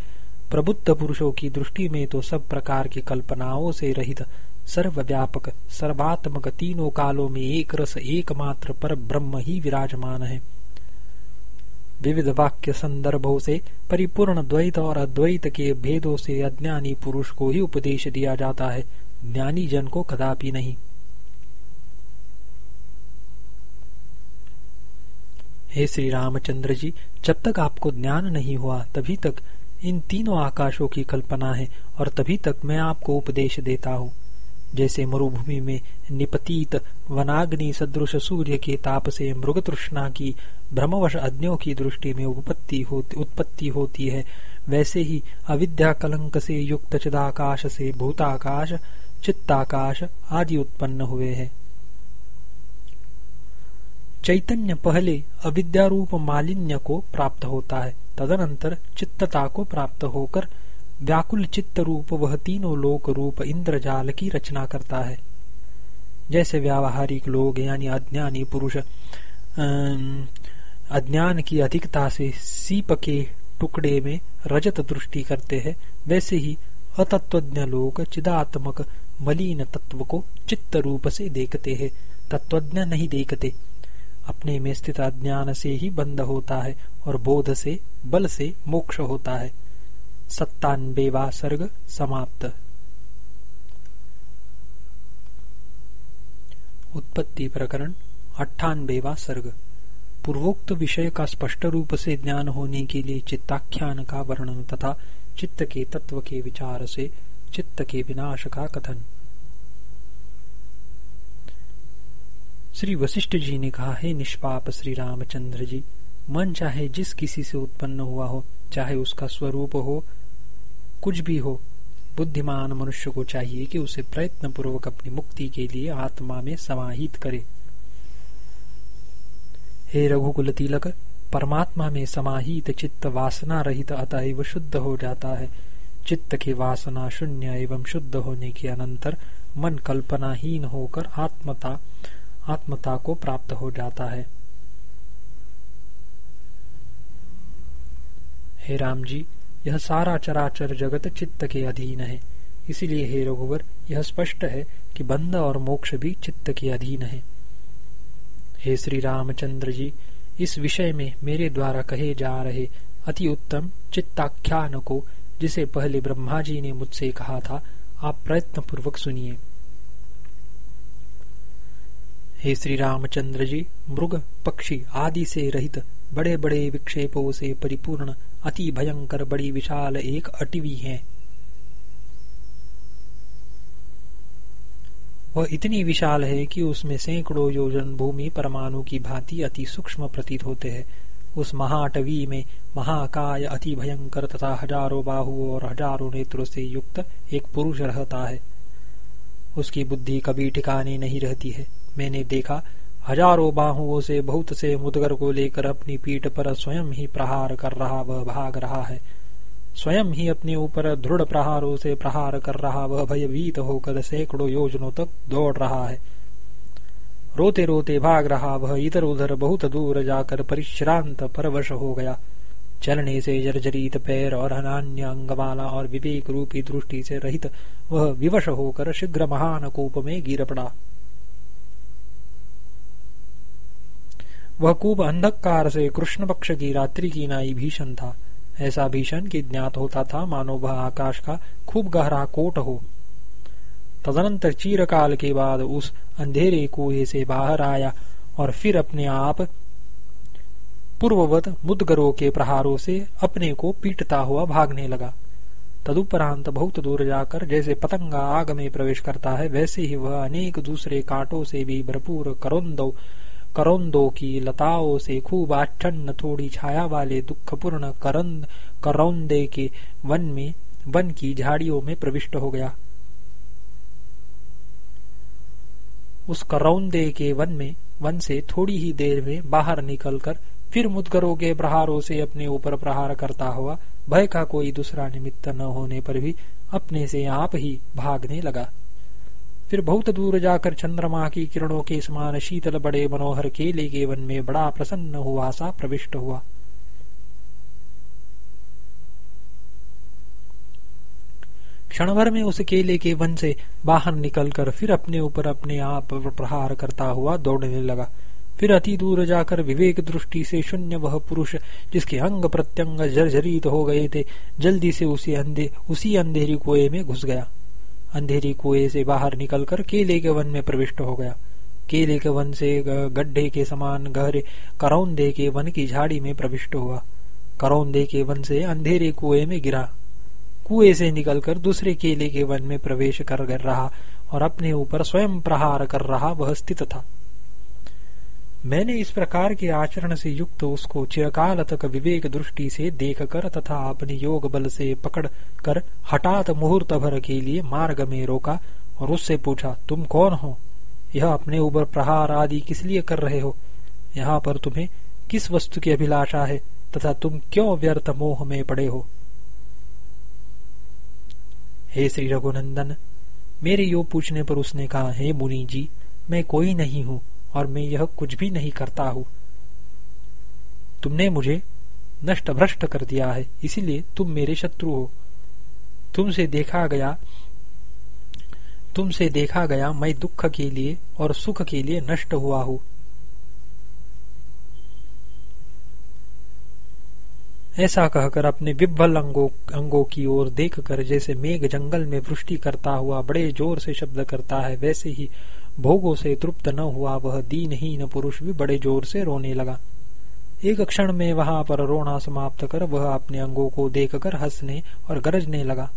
प्रबुद्ध पुरुषों की दृष्टि में तो सब प्रकार की कल्पनाओं से रहित सर्वव्यापक, सर्वात्मक तीनों कालों में एक रस एकमात्र पर ब्रह्म ही विराजमान है। विविध वाक्य संदर्भों से परिपूर्ण द्वैत और अद्वैत के भेदों से अज्ञानी पुरुष को ही उपदेश दिया जाता है। ज्ञानी जन को कदापि नहीं। हे श्री रामचंद्र जी, जब तक आपको ज्ञान नहीं हुआ, तभी तक इन तीनों आकाशों की कल्पना है और तभी तक मैं आपको उपदेश देता हूँ। जैसे मरुभूमि में निपतीत वनाग्नि सदृश सूर्य के ताप से मृग तृष्णा की भ्रमवश अज्ञों की दृष्टि में उपपत्ति होती उत्पत्ति होती है, वैसे ही अविद्या कलंक से युक्त चिदाकाश से भूताकाश, चित्ताकाश आदि उत्पन्न हुए हैं। चैतन्य पहले अविद्या रूप मालिन्य को प्राप्त होता है, तदनंतर चित्तता को प्राप्त होकर व्याकुल चित्त रूप वह तीनों लोक रूप इंद्रजाल की रचना करता है। जैसे व्यावहारिक लोग यानी अज्ञानी पुरुष अज्ञान की अधिकता से सीप के टुकड़े में रजत दृष्टि करते हैं, वैसे ही अतत्वज्ञ लोग चिदात्मक मलिन तत्व को चित्त रूप से देखते हैं, तत्वज्ञ नहीं देखते। अपने में स्थित अज्ञान से ही बंद होता है और बोध से, बल से मोक्ष होता है। सत्तानबेवा सर्ग समाप्त। उत्पत्ति प्रकरण अट्ठानबेवा सर्ग पूर्वोक्त विषय का स्पष्ट रूप से ज्ञान होने के लिए चित्ताख्यान का वर्णन तथा चित्त के तत्व के विचार से चित्त के विनाश का कथन। श्री वशिष्ठ जी ने कहा, है निष्पाप श्री रामचंद्र जी, मन चाहे जिस किसी से उत्पन्न हुआ हो चाहे उसका स्वरूप हो, कुछ भी हो, बुद्धिमान मनुष्य को चाहिए कि उसे प्रयत्न पूर्वक अपनी मुक्ति के लिए आत्मा में समाहित करे। हे रघुकुल तिलक, परमात्मा में समाहित चित्त वासना रहित अतएव शुद्ध हो जाता है। चित्त की वासना शून्य एवं शुद्ध होने के अनंतर मन कल्पनाहीन होकर आत्मता आत्मता को प्राप्त हो जाता है। हे राम जी, यह सारा चराचर जगत चित्त के अधीन है। इसीलिए हे रघुवर, यह स्पष्ट है कि बंध और मोक्ष भी चित्त के अधीन है। हे श्री रामचंद्र जी, इस विषय में मेरे द्वारा कहे जा रहे अति उत्तम चित्ताख्यान को, जिसे पहले ब्रह्मा जी ने मुझसे कहा था, आप प्रयत्न पूर्वक सुनिए। हे श्री रामचंद्र जी, मृग पक्षी आदि से रहित बड़े बड़े विक्षेपों से परिपूर्ण अति भयंकर बड़ी विशाल एक अटवी है। वह इतनी विशाल है कि उसमें सैकड़ों योजन भूमि परमाणु की भांति अति सूक्ष्म प्रतीत होते हैं। उस महाटवी में महाकाय अति भयंकर तथा हज़ारों बाहु और हज़ारों नेत्रों से युक्त एक पुरुष रहता है। उसकी बुद्धि कभी ठिकाने नहीं रहती है। मैंने देखा हज़ारों बाहुओं से, बहुत से मुदगर को लेकर अपनी पीठ पर स्वयं ही प्रहार कर रहा, वह भाग रहा है। स्वयं ही अपने ऊपर दृढ़ प्रहारों से प्रहार कर रहा, वह भयभीत होकर सैकड़ों योजनों तक दौड़ रहा है। रोते रोते भाग रहा, वह इधर उधर बहुत दूर जाकर परिश्रांत परवश हो गया। चलने से जर्जरित पैर और अनान्य अंगवाला और विवेक रूपी दृष्टि से रहित, वह विवश होकर शीघ्र महान कूप में गिर पड़ा। वह कूप अंधकार से कृष्ण पक्ष की रात्रि की नाई भीषण था। ऐसा भीषण की ज्ञात होता था, मानो वह आकाश का खूब गहरा कोट हो। तदनंतर चीरकाल के बाद उस अंधेरे कुएँ से बाहर आया और फिर अपने आप पूर्ववत मुदगरों के प्रहारों से अपने को पीटता हुआ भागने लगा। तदुपरांत बहुत दूर जाकर जैसे पतंगा आग में प्रवेश करता है, वैसे ही वह अनेक दूसरे कांटों से भी भरपूर करोंदो करौंदों की लताओं से खूब आच्छन्न थोड़ी छाया वाले दुखपूर्ण करंद, करौंदे के वन में, वन की झाड़ियों में प्रविष्ट हो गया। उस करौंदे के वन में, वन से थोड़ी ही देर में बाहर निकलकर फिर मुदगरों के प्रहारों से अपने ऊपर प्रहार करता हुआ भय का कोई दूसरा निमित्त न होने पर भी अपने से आप ही भागने लगा। फिर बहुत दूर जाकर चंद्रमा की किरणों के समान शीतल बड़े मनोहर केले के वन में बड़ा प्रसन्न हुआ, सा प्रविष्ट हुआ। क्षण भर में उस केले के वन से बाहर निकलकर फिर अपने ऊपर अपने आप प्रहार करता हुआ दौड़ने लगा। फिर अति दूर जाकर विवेक दृष्टि से शून्य वह पुरुष, जिसके अंग प्रत्यंग जर्जरित हो गए थे, जल्दी से उसी अंधे, उसी अंधेरी कुएँ में घुस गया। अंधेरी कुएँ से बाहर निकलकर केले के वन में प्रविष्ट हो गया। केले के वन से गड्ढे के समान गहरे करौंदे के वन की झाड़ी में प्रविष्ट हुआ। करौंदे के वन से अंधेरे कुएँ में गिरा। कुएँ से निकलकर दूसरे केले के वन में प्रवेश कर रहा और अपने ऊपर स्वयं प्रहार कर रहा, वह स्थित था। मैंने इस प्रकार के आचरण से युक्त उसको चिरकाल तक विवेक दृष्टि से देखकर तथा अपने योग बल से पकड़ कर हठात मुहूर्त भर के लिए मार्ग में रोका और उससे पूछा, तुम कौन हो? यह अपने ऊपर प्रहार आदि किस लिए कर रहे हो? यहाँ पर तुम्हें किस वस्तु की अभिलाषा है तथा तुम क्यों व्यर्थ मोह में पड़े हो? हे श्री रघुनंदन, मेरे योग पूछने पर उसने कहा, हे मुनि जी, मैं कोई नहीं हूँ। और मैं यह कुछ भी नहीं करता हूँ। तुमने मुझे नष्ट भ्रष्ट कर दिया है, इसीलिए तुम मेरे शत्रु हो। तुमसे देखा गया, तुमसे देखा गया मैं दुख के लिए और सुख के लिए नष्ट हुआ हूँ। ऐसा कहकर अपने विभल अंगों अंगों की ओर देखकर जैसे मेघ जंगल में वृष्टि करता हुआ बड़े ज़ोर से शब्द करता है, वैसे ही भोगों से तृप्त न हुआ वह दीनहीन पुरुष भी बड़े ज़ोर से रोने लगा। एक क्षण में वहाँ पर रोना समाप्त कर वह अपने अंगों को देखकर हंसने और गरजने लगा।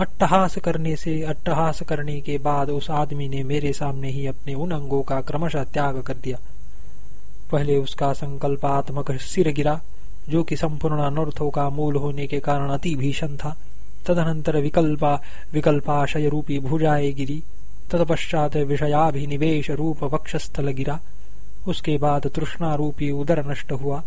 अट्टहास करने से, अट्टहास करने के बाद उस आदमी ने मेरे सामने ही अपने उन अंगों का क्रमशः त्याग कर दिया। पहले उसका संकल्पात्मक सिर गिरा, जो कि संपूर्ण अनर्थों का मूल होने के कारण अति भीषण था। तदनंतर विकल्पा, विकल्पाशय रूपी भुजाए गिरी। तत्पश्चात विषयाभिनिवेश रूप वक्षस्थल गिरा उसके बाद तृष्णा रूपी उदर नष्ट हुआ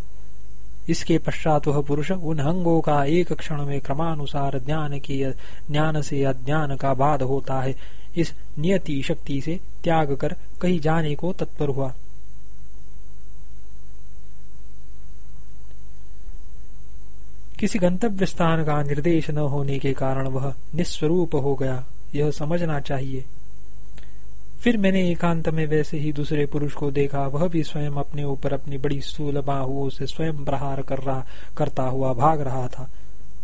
इसके पश्चात वह पुरुष उन अंगों का एक क्षण में क्रमानुसार ज्ञान की ज्ञान से अज्ञान का बाध होता है इस नियति शक्ति से त्याग कर कहीं जाने को तत्पर हुआ किसी गंतव्य स्थान का निर्देश न होने के कारण वह निस्वरूप हो गया यह समझना चाहिए फिर मैंने एकांत में वैसे ही दूसरे पुरुष को देखा, वह भी स्वयं अपने ऊपर अपनी बड़ी स्थूल बाहुओं से स्वयं प्रहार कर रहा, करता हुआ भाग रहा था।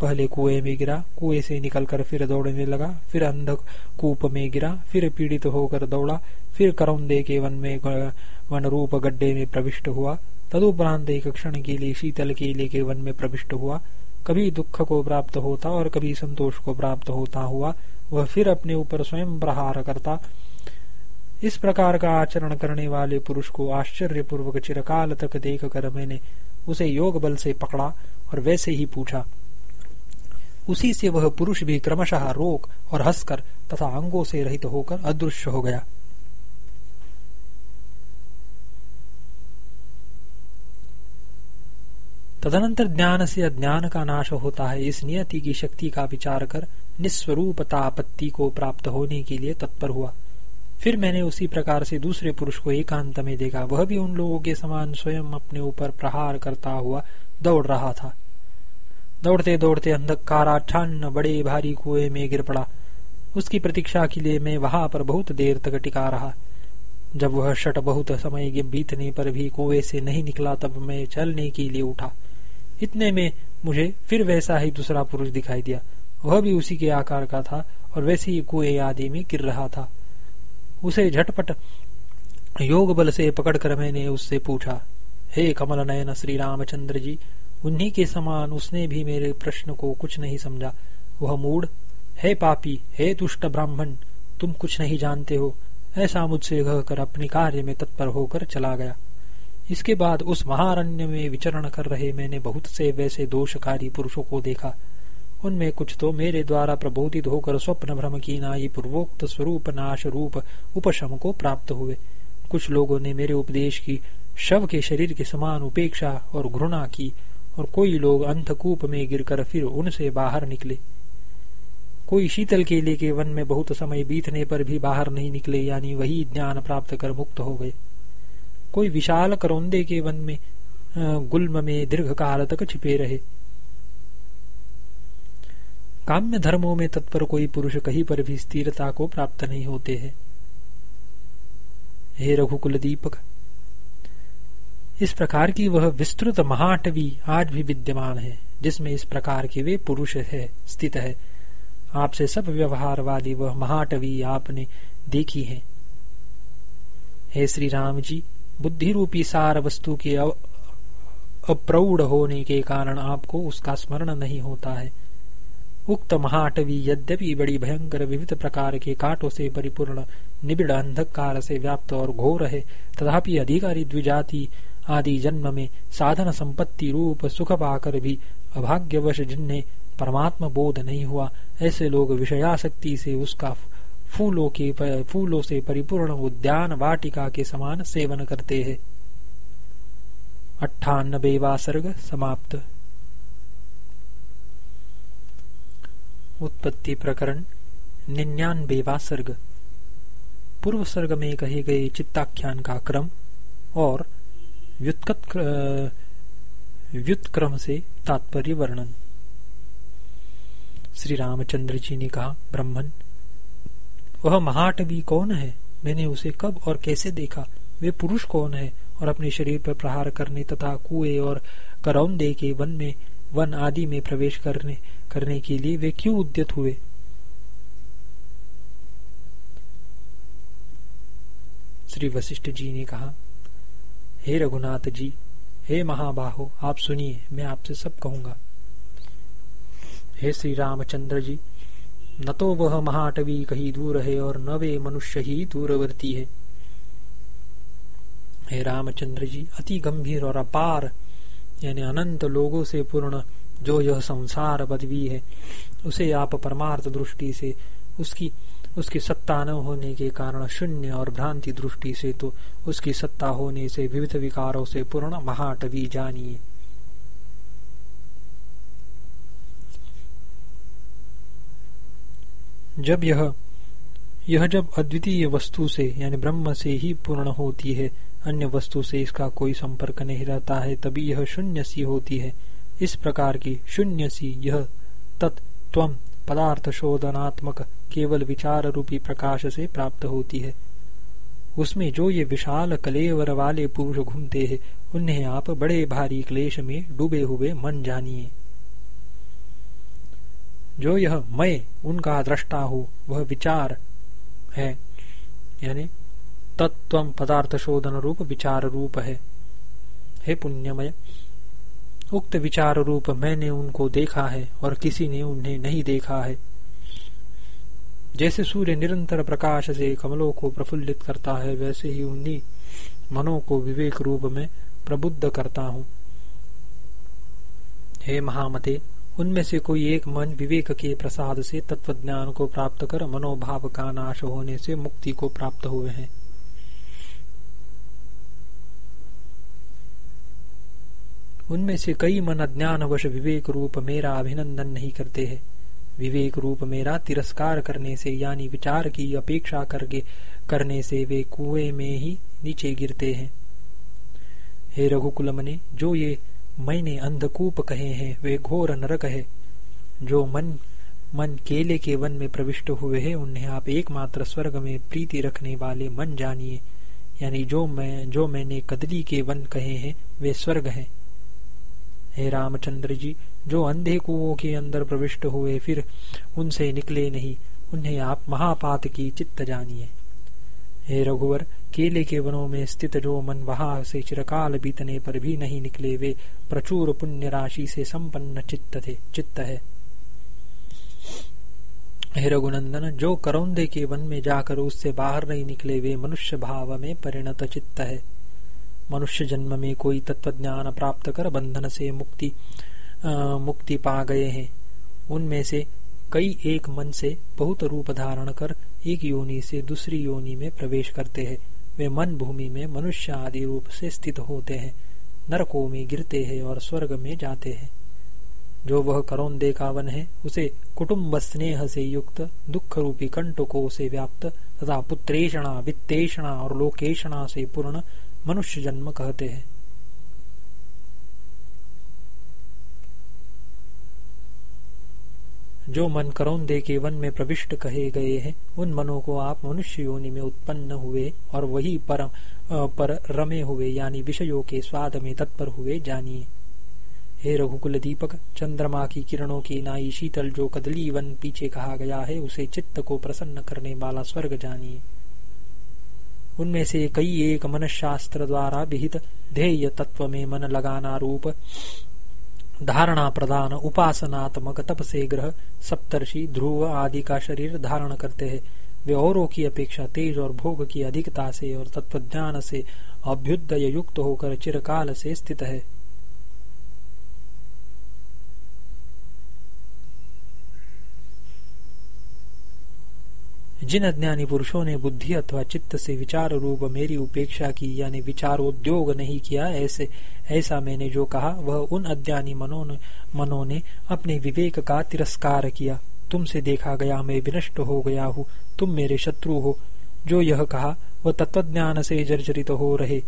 पहले कुएँ में गिरा, कुएँ से निकलकर फिर दौड़ने लगा, फिर अंध कूप में गिरा, फिर पीड़ित होकर दौड़ा, फिर करौंदे के वन में वन रूप गड्ढे में प्रविष्ट हुआ। तदुपरांत एक क्षण के लिए, शीतल केले के वन में प्रविष्ट हुआ। कभी दुख को प्राप्त होता और कभी संतोष को प्राप्त होता हुआ, वह फिर अपने ऊपर स्वयं प्रहार करता। इस प्रकार का आचरण करने वाले पुरुष को आश्चर्य पूर्वक चिरकाल तक देख कर मैंने उसे योग बल से पकड़ा और वैसे ही पूछा, उसी से वह पुरुष भी क्रमशः रोक और हंसकर तथा अंगों से रहित होकर अदृश्य हो गया। तदनंतर ज्ञान से अज्ञान का नाश होता है। इस नियति की शक्ति का विचार कर निस्वरूपता आपत्ति को प्राप्त होने के लिए तत्पर हुआ। फिर मैंने उसी प्रकार से दूसरे पुरुष को एकांत में देखा। वह भी उन लोगों के समान स्वयं अपने ऊपर प्रहार करता हुआ दौड़ रहा था। दौड़ते दौड़ते अंधकाराच्छान्न बड़े भारी कुएँ में गिर पड़ा। उसकी प्रतीक्षा के लिए मैं वहाँ पर बहुत देर तक टिका रहा। जब वह शट बहुत समय बीतने पर भी कुएँ से नहीं निकला, तब मैं चलने के लिए उठा। इतने में मुझे फिर वैसा ही दूसरा पुरुष दिखाई दिया। वह भी उसी के आकार का था और वैसे ही कुएँ आदि में गिर रहा था। उसे झटपट योग बल से पकड़कर मैंने उससे पूछा, हे कमल नयन, श्री रामचंद्र जी, उन्हीं के समान उसने भी मेरे प्रश्न को कुछ नहीं समझा। वह मूड हे पापी, हे दुष्ट ब्राह्मण, तुम कुछ नहीं जानते हो। ऐसा मुझसे कहकर अपने कार्य में तत्पर होकर चला गया। इसके बाद उस महारण्य में विचरण कर रहे मैंने बहुत से वैसे दोषकारी पुरुषों को देखा। उनमें कुछ तो मेरे द्वारा प्रबोधित होकर स्वप्न भ्रम की नाई पूर्वोक्त स्वरूप नाश रूप उपशम को प्राप्त हुए। कुछ लोगों ने मेरे उपदेश की, शव के शरीर के समान उपेक्षा और घृणा की, और कोई लोग अंधकूप में गिरकर फिर उनसे बाहर निकले। कोई शीतल केले के वन में बहुत समय बीतने पर भी बाहर नहीं निकले, यानी वही ज्ञान प्राप्त कर मुक्त हो गए। कोई विशाल करौंदे के वन में गुल्म में दीर्घ काल तक छिपे रहे। काम्य धर्मों में तत्पर कोई पुरुष कहीं पर भी स्थिरता को प्राप्त नहीं होते हैं। हे रघुकुल दीपक इस प्रकार की वह विस्तृत महाटवी आज भी विद्यमान है, जिसमें इस प्रकार के वे पुरुष है, स्थित है। आपसे सब व्यवहार वाली वह महाटवी आपने देखी है। हे श्री राम जी बुद्धि रूपी सार वस्तु के अप्रौढ़ होने के कारण आपको उसका स्मरण नहीं होता है। उक्त महाटवी यद्यपि बड़ी भयंकर विविध प्रकार के काटों से परिपूर्ण, निबिड़ अंधकार से व्याप्त और घोर है, तथापि अधिकारी द्विजाति आदि जन्म में साधन संपत्ति रूप सुख पाकर भी अभाग्यवश जिन्हें परमात्म बोध नहीं हुआ, ऐसे लोग विषयाशक्ति से उसका फूलों के फूलों से परिपूर्ण उद्यान वाटिका के समान सेवन करते हैं। अट्ठानबेवा सर्ग समाप्त। उत्पत्ति प्रकरण निन्यानबेवा सर्ग। पूर्व सर्ग में कहे गए चित्ताख्यान का क्रम और व्युत्क्रम से तात्पर्य वर्णन। श्री रामचंद्र जी ने कहा, ब्राह्मण, वह महाटवी कौन है? मैंने उसे कब और कैसे देखा? वे पुरुष कौन है? और अपने शरीर पर प्रहार करने तथा कुएँ और करौंदे के वन में, वन आदि में प्रवेश करने करने के लिए वे क्यों उद्यत हुए? श्री वशिष्ठ जी ने कहा, हे रघुनाथ जी, हे महाबाहो, आप सुनिए, मैं आपसे सब कहूँगा। हे श्री रामचंद्र जी, न तो वह महाटवी कहीं दूर है और न वे मनुष्य ही दूरवर्ती है। हे रामचंद्र जी, अति गंभीर और अपार, यानी अनंत लोगों से पूर्ण जो यह संसार पदवी है, उसे आप परमार्थ दृष्टि से, उसकी उसकी सत्ता न होने के कारण शून्य और भ्रांति दृष्टि से तो उसकी सत्ता होने से विविध विकारों से पूर्ण महाटवी जानिए। जब यह यह जब अद्वितीय वस्तु से, यानी ब्रह्म से ही पूर्ण होती है, अन्य वस्तु से इसका कोई संपर्क नहीं रहता है, तभी यह शून्य सी होती है। इस प्रकार की शून्य सी यह तत्व पदार्थ शोधनात्मक केवल विचार रूपी प्रकाश से प्राप्त होती है। उसमें जो ये विशाल कलेवर वाले पुरुष घूमते हैं, उन्हें आप बड़े भारी क्लेश में डूबे हुए मन जानिए। जो यह मैं, उनका दृष्टा हो, वह विचार है, यानी तत्व पदार्थ शोधन रूप विचार रूप है। हे पुण्यमय उक्त विचार रूप मैंने उनको देखा है और किसी ने उन्हें नहीं देखा है। जैसे सूर्य निरंतर प्रकाश से कमलों को प्रफुल्लित करता है, वैसे ही उन्हीं मनों को विवेक रूप में प्रबुद्ध करता हूँ। हे महामते, उनमें से कोई एक मन विवेक के प्रसाद से तत्वज्ञान को प्राप्त कर, मनोभाव का नाश होने से मुक्ति को प्राप्त हुए हैं। उनमें से कई मन अज्ञानवश विवेक रूप मेरा अभिनंदन नहीं करते हैं। विवेक रूप मेरा तिरस्कार करने से, यानी विचार की अपेक्षा करके करने से वे कुएँ में ही नीचे गिरते हैं। हे रघुकुल मने, जो ये मैंने अंधकूप कहे हैं, वे घोर नरक है। जो मन मन केले के वन में प्रविष्ट हुए हैं, उन्हें आप एकमात्र स्वर्ग में प्रीति रखने वाले मन जानिए। यानी जो मैं, जो मैंने कदली के वन कहे हैं, वे स्वर्ग हैं। हे रामचंद्र जी, जो अंधे कुओं के अंदर प्रविष्ट हुए, फिर उनसे निकले नहीं। उन्हें आप महापात की चित्त जानिए। हे रघुवर, केले के वनों में स्थित जो मन वहाँ से चिरकाल बीतने पर भी नहीं निकले, वे प्रचुर पुण्य राशि से संपन्न चित्त थे, चित्त है। हे रघुनंदन, जो करौंदे के वन में जाकर उससे बाहर नहीं निकले, वे मनुष्य भाव में परिणत चित्त है। मनुष्य जन्म में कोई तत्व ज्ञान प्राप्त कर बंधन से मुक्ति आ, मुक्ति पा गए हैं। उनमें से कई एक मन से बहुत रूप धारण कर एक योनि से दूसरी योनि में प्रवेश करते हैं। वे मन भूमि में मनुष्य आदि रूप से स्थित होते हैं नरकों में गिरते हैं और स्वर्ग में जाते हैं। जो वह करोंदे का वन है उसे कुटुम्ब स्नेह से युक्त दुख रूपी कंटकों से व्याप्त तथा पुत्रेषणा वित्तेषणा और लोकेषणा से पूर्ण मनुष्य जन्म कहते हैं। जो मन करौंदे के वन में प्रविष्ट कहे गए हैं उन मनों को आप मनुष्य योनि में उत्पन्न हुए और वही पर, पर रमे हुए यानी विषयों के स्वाद में तत्पर हुए जानिए। हे रघुकुल दीपक चंद्रमा की किरणों की नाई शीतल जो कदली वन पीछे कहा गया है उसे चित्त को प्रसन्न करने वाला स्वर्ग जानिए। उनमें से कई एक मनशास्त्र द्वारा विहित ध्येय तत्व में मन लगाना रूप, धारणा प्रदान, उपासनात्मक तप से ग्रह, सप्तर्षि, ध्रुव आदि का शरीर धारण करते हैं। वे औरों की अपेक्षा तेज और भोग की अधिकता से और तत्वज्ञान से अभ्युदय युक्त होकर चिरकाल से स्थित है। जिन अज्ञानी पुरुषों ने बुद्धि अथवा चित्त से विचार रूप मेरी उपेक्षा की यानी विचारोद्योग नहीं किया ऐसे ऐसा मैंने जो कहा वह उन अज्ञानी मनों ने, मनों ने अपने विवेक का तिरस्कार किया। तुमसे देखा गया मैं विनष्ट हो गया हूँ। तुम मेरे शत्रु हो। जो यह कहा वह तत्वज्ञान से जर्जरित हो रहे।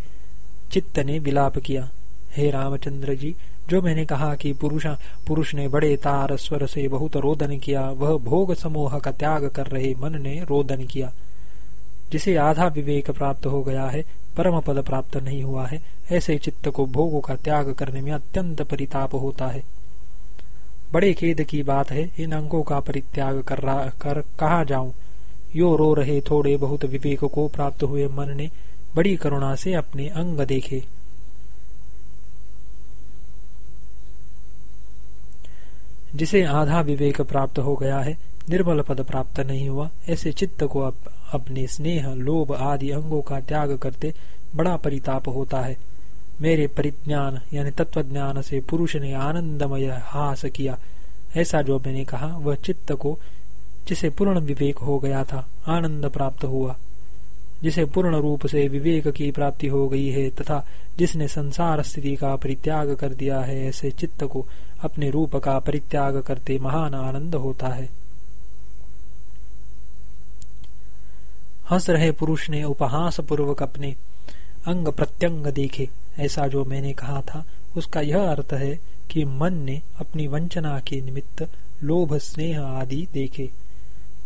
चित्त ने विलाप किया हे रामचंद्र जी जो मैंने कहा कि पुरुष पुरुष ने बड़े तार स्वर से बहुत रोदन किया वह भोग समूह का त्याग कर रहे मन ने रोदन किया। जिसे आधा विवेक प्राप्त हो गया है परम पद प्राप्त नहीं हुआ है ऐसे चित्त को भोगों का त्याग करने में अत्यंत परिताप होता है। बड़े खेद की बात है इन अंगों का परित्याग कर, रहा कर कहा जाऊँ? यो रो रहे थोड़े बहुत विवेक को प्राप्त हुए मन ने बड़ी करुणा से अपने अंग देखे। जिसे आधा विवेक प्राप्त हो गया है निर्बल पद प्राप्त नहीं हुआ। ऐसे चित्त को अप, अपने स्नेह लोभ आदि अंगों का त्याग करते बड़ा परिताप होता है। मेरे परिज्ञान यानी तत्वज्ञान से पुरुष ने आनंदमय हास किया। ऐसा जो मैंने कहा वह चित्त को जिसे पूर्ण विवेक हो गया था आनंद प्राप्त हुआ। जिसे पूर्ण रूप से विवेक की प्राप्ति हो गई है तथा जिसने संसार स्थिति का परित्याग कर दिया है ऐसे चित्त को अपने रूप का परित्याग करते महान आनंद होता है। हंस रहे पुरुष ने उपहास पूर्वक अपने अंग प्रत्यंग देखे। ऐसा जो मैंने कहा था, उसका यह अर्थ है कि मन ने अपनी वंचना के निमित्त लोभ, स्नेह आदि देखे।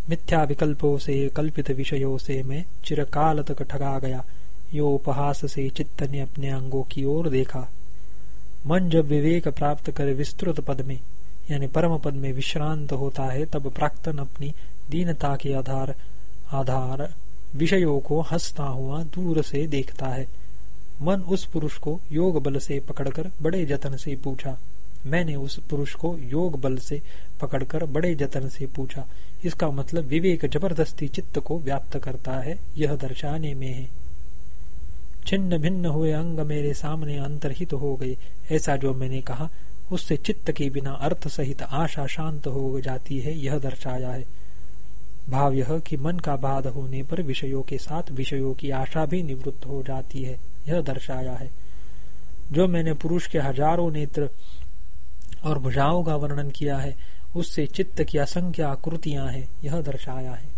मिथ्या विकल्पों से, कल्पित विषयों से मैं चिरकाल तक ठगा गया। यो उपहास से चित्त ने अपने अंगों की ओर देखा। मन जब विवेक प्राप्त कर विस्तृत पद में यानी परम पद में विश्रांत होता है, तब प्राक्तन अपनी दीनता के आधार आधार विषयों को हंसता हुआ दूर से देखता है। मन उस पुरुष को योग बल से पकड़कर बड़े जतन से पूछा, मैंने उस पुरुष को योग बल से पकड़कर बड़े जतन से पूछा। इसका मतलब विवेक ज़बरदस्ती चित्त को व्याप्त करता है, यह दर्शाने में है। छिन्न भिन्न हुए अंग मेरे सामने अंतरहित तो हो गए। ऐसा जो मैंने कहा, उससे चित्त के बिना अर्थ सहित आशा शांत हो जाती है, यह दर्शाया है। भाव यह कि मन का बाध होने पर विषयों के साथ विषयों की आशा भी निवृत्त हो जाती है, यह दर्शाया है। जो मैंने पुरुष के हज़ारों नेत्र और भुजाओं का वर्णन किया है, उससे चित्त की असंख्य आकृतियाँ हैं, यह दर्शाया है।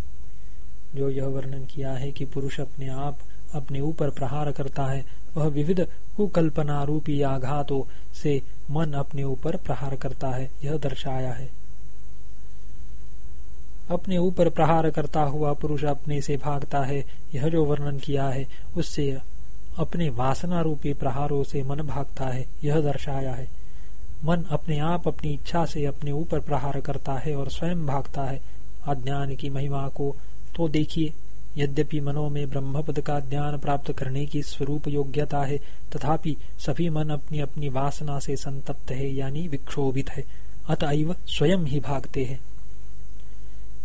जो यह वर्णन किया है कि पुरुष अपने आप अपने ऊपर प्रहार करता है। वह विविध कुकल्पना रूपी आघातों से मन अपने ऊपर प्रहार करता है। यह दर्शाया है। अपने ऊपर प्रहार करता हुआ पुरुष अपने से भागता है। यह जो वर्णन किया है, उससे अपने वासना रूपी प्रहारों से मन भागता है। यह दर्शाया है। मन अपने आप अपनी इच्छा से अपने ऊपर प्रहार करता है और स्वयं भागता है। अज्ञान की महिमा को तो देखिए। यद्यपि मनो में ब्रह्म पद का ज्ञान प्राप्त करने की स्वरूप योग्यता है, तथापि सभी मन अपनी अपनी वासना से संतप्त है, यानी विक्षोभित है। अतएव स्वयं ही भागते हैं।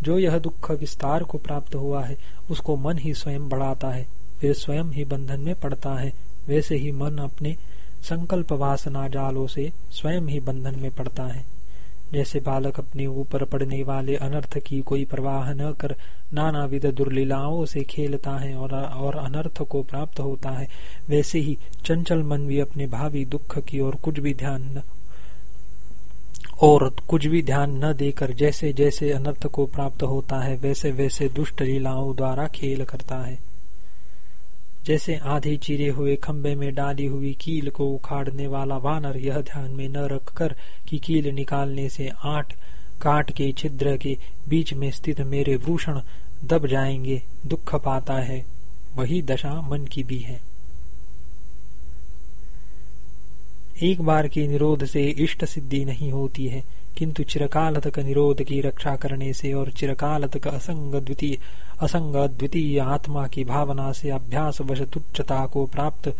जो यह दुख विस्तार को प्राप्त हुआ है, उसको मन ही स्वयं बढ़ाता है। फिर स्वयं ही बंधन में पड़ता है। वैसे ही मन अपने संकल्प वासना जालों से स्वयं ही बंधन में पड़ता है। जैसे बालक अपने ऊपर पड़ने वाले अनर्थ की कोई परवाह न कर नाना विध दुर्लीलाओं से खेलता है और और अनर्थ को प्राप्त होता है। वैसे ही चंचल मन भी अपने भावी दुख की ओर कुछ भी ध्यान न, और कुछ भी ध्यान न देकर जैसे जैसे अनर्थ को प्राप्त होता है वैसे वैसे दुष्ट लीलाओं द्वारा खेल करता है। जैसे आधे चिरे हुए खंबे में डाली हुई कील को उखाड़ने वाला वानर यह ध्यान में न रखकर कि कील निकालने से आठ काट के छिद्र के बीच में स्थित मेरे भूषण दब जाएँगे, दुख पाता है। वही दशा मन की भी है। एक बार के निरोध से इष्ट सिद्धि नहीं होती है। किंतु चिरकाल तक निरोध की रक्षा करने से और चिरकाल तक असंग द्वितीय असंग द्वितीय आत्मा की भावना से अभ्यास वश तुच्छता को प्राप्त,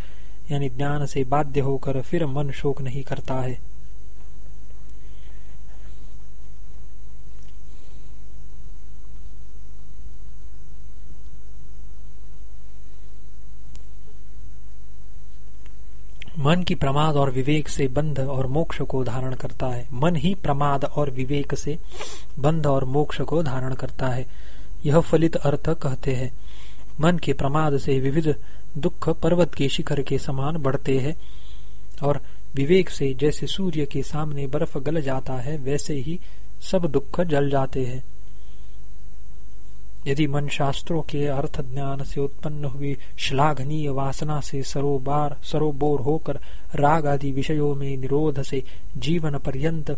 यानी ज्ञान से बाध्य होकर फिर मन शोक नहीं करता है। मन की प्रमाद और विवेक से बंध और मोक्ष को धारण करता है। मन ही प्रमाद और विवेक से बंध और मोक्ष को धारण करता है। यह फलित अर्थ कहते हैं। मन के प्रमाद से विविध दुख पर्वत के शिखर के समान बढ़ते हैं और विवेक से जैसे सूर्य के सामने बर्फ़ गल जाता है, वैसे ही सब दुख जल जाते हैं। यदि मन शास्त्रों के अर्थ ज्ञान से उत्पन्न हुई श्लाघनीय वासना से सरोबार, सरोबोर होकर राग आदि विषयों में निरोध से जीवन पर्यंत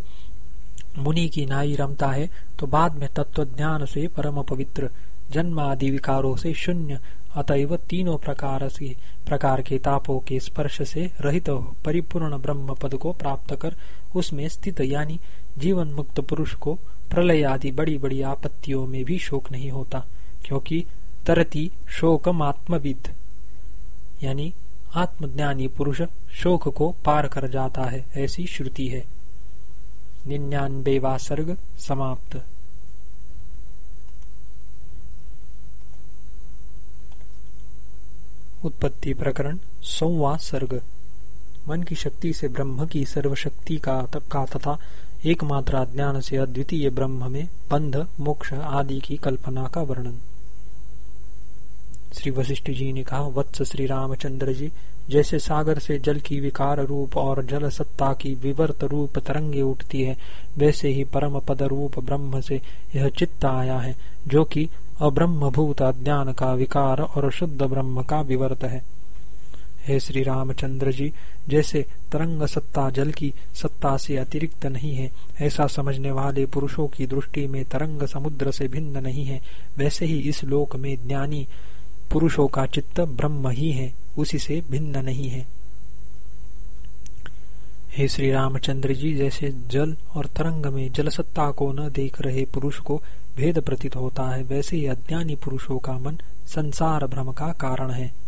मुनि की नाई रमता है तो बाद में तत्व ज्ञान से परम पवित्र जन्म आदि विकारों से शून्य, अतएव तीनों प्रकार से, प्रकार के तापों के स्पर्श से रहित परिपूर्ण ब्रह्म पद को प्राप्त कर उसमें स्थित यानी जीवन मुक्त पुरुष को प्रलय आदि बड़ी बड़ी आपत्तियों में भी शोक नहीं होता, क्योंकि तरती शोकम आत्मविद, यानी आत्मज्ञानी पुरुष शोक को पार कर जाता है, ऐसी श्रुति है। निन्यानबेवा सर्ग समाप्त। उत्पत्ति प्रकरण, सौवा सर्ग। मन की शक्ति से ब्रह्म की सर्वशक्ति का तथा एकमात्र ज्ञान से अद्वितीय ब्रह्म में बंध, मोक्ष आदि की कल्पना का वर्णन। श्री वशिष्ठ जी ने कहा, वत्स श्री रामचंद्र जी, जैसे सागर से जल की विकार रूप और जल सत्ता की विवर्त रूप तरंगे उठती है, वैसे ही परम पद रूप ब्रह्म से यह चित्त आया है, जो कि अब्रह्मभूत अज्ञान का विकार और शुद्ध ब्रह्म का विवर्त है। हे श्री रामचंद्र जी, जैसे तरंग सत्ता जल की सत्ता से अतिरिक्त नहीं है, ऐसा समझने वाले पुरुषों की दृष्टि में तरंग समुद्र से भिन्न नहीं है। वैसे ही इस लोक में ज्ञानी पुरुषों का चित्त ब्रह्म ही है, उसी से भिन्न नहीं है। हे श्री रामचंद्र जी, जैसे जल और तरंग में जल सत्ता को न देख रहे पुरुष को भेद प्रतीत होता है, वैसे ही अज्ञानी पुरुषों का मन संसार भ्रम का कारण है।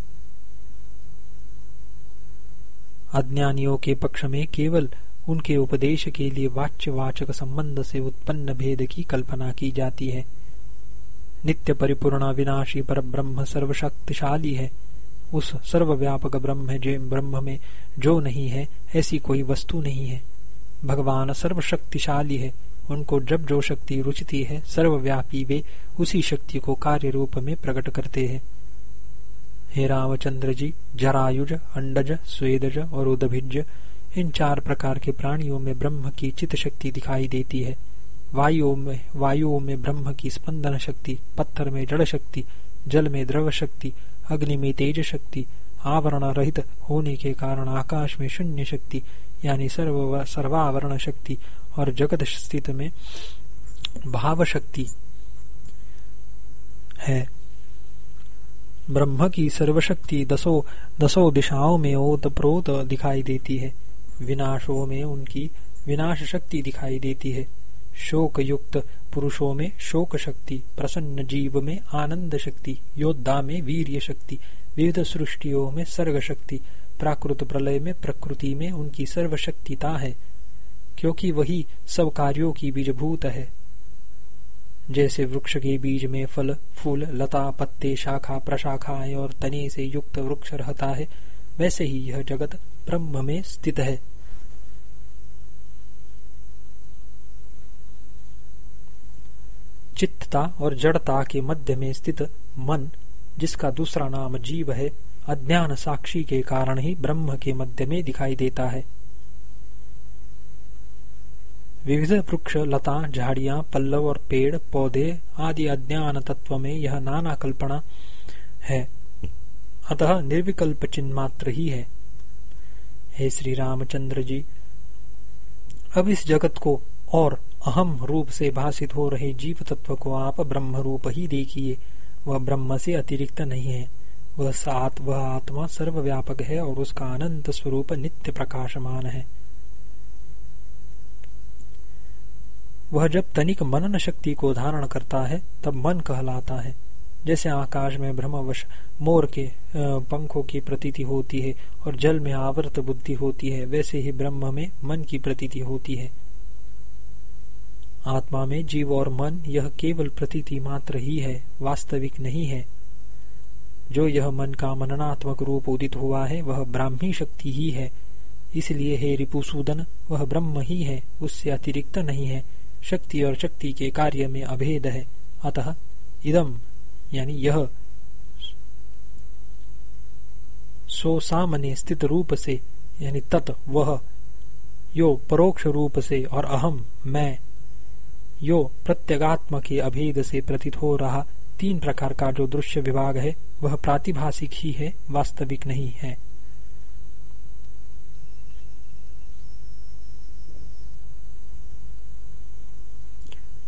अज्ञानियों के पक्ष में केवल उनके उपदेश के लिए वाच्य वाचक संबंध से उत्पन्न भेद की कल्पना की जाती है। नित्य परिपूर्ण विनाशी पर ब्रह्म सर्वशक्तिशाली है। उस सर्वव्यापक ब्रह्म ब्रह्म में जो नहीं है, ऐसी कोई वस्तु नहीं है। भगवान सर्वशक्तिशाली है। उनको जब जो शक्ति रुचती है, सर्वव्यापी वे उसी शक्ति को कार्य रूप में प्रकट करते हैं। हे रामचंद्र जी जरायुज, अंडज, स्वेदज और उदभिज, इन चार प्रकार के प्राणियों में ब्रह्म की चित शक्ति दिखाई देती है। वायु में वायुओं में ब्रह्म की स्पंदन शक्ति, पत्थर में जड़ शक्ति, जल में द्रव शक्ति, अग्नि में तेज शक्ति, आवरण रहित होने के कारण आकाश में शून्य शक्ति, यानी सर्व सर्वावरण शक्ति और जगत स्थित में भाव शक्ति है। ब्रह्म की सर्वशक्ति दसो दसो दिशाओं में ओत प्रोत दिखाई देती है। विनाशों में उनकी विनाश शक्ति दिखाई देती है। शोक युक्त पुरुषों में शोक शक्ति, प्रसन्न जीव में आनंद शक्ति, योद्धा में वीर्य शक्ति, विविध सृष्टियों में सर्ग शक्ति, प्राकृत प्रलय में प्रकृति में उनकी सर्वशक्तिता है, क्योंकि वही सब कार्यों की बीजभूत है। जैसे वृक्ष के बीज में फल, फूल, लता, पत्ते, शाखा प्रशाखाएँ और तने से युक्त वृक्ष रहता है, वैसे ही यह जगत ब्रह्म में स्थित है। चित्तता और जड़ता के मध्य में स्थित मन, जिसका दूसरा नाम जीव है, अज्ञान साक्षी के कारण ही ब्रह्म के मध्य में दिखाई देता है। विविध वृक्ष, लता, झाड़ियाँ, पल्लव और पेड़, पौधे आदि अज्ञान तत्व में यह नाना कल्पना है। अतः निर्विकल्प चिन्ह मात्र ही है। हे श्री रामचंद्र जी, अब इस जगत को और अहम रूप से भाषित हो रहे जीव तत्व को आप ब्रह्म रूप ही देखिए। वह ब्रह्म से अतिरिक्त नहीं है। वह सात, वह आत्मा सर्वव्यापक है और उसका अनंत स्वरूप नित्य प्रकाशमान है। वह जब तनिक मनन शक्ति को धारण करता है, तब मन कहलाता है। जैसे आकाश में ब्रह्मवश मोर के पंखों की प्रतीति होती है और जल में आवर्त बुद्धि होती है, वैसे ही ब्रह्म में मन की प्रतीति होती है। आत्मा में जीव और मन यह केवल प्रतीति मात्र ही है, वास्तविक नहीं है। जो यह मन का मननात्मक रूप उदित हुआ है, वह ब्राह्मी शक्ति ही है। इसलिए हे रिपुसूदन, वह ब्रह्म ही है, उससे अतिरिक्त नहीं है। शक्ति और शक्ति के कार्य में अभेद है। अतः इदम यानी यह, सो सामने स्थित रूप से, यानी तत्, वह, यो परोक्ष रूप से और अहम मैं, यो प्रत्यगात्म के अभेद से प्रतीत हो रहा, तीन प्रकार का जो दृश्य विभाग है, वह प्रातिभाषिक ही है, वास्तविक नहीं है।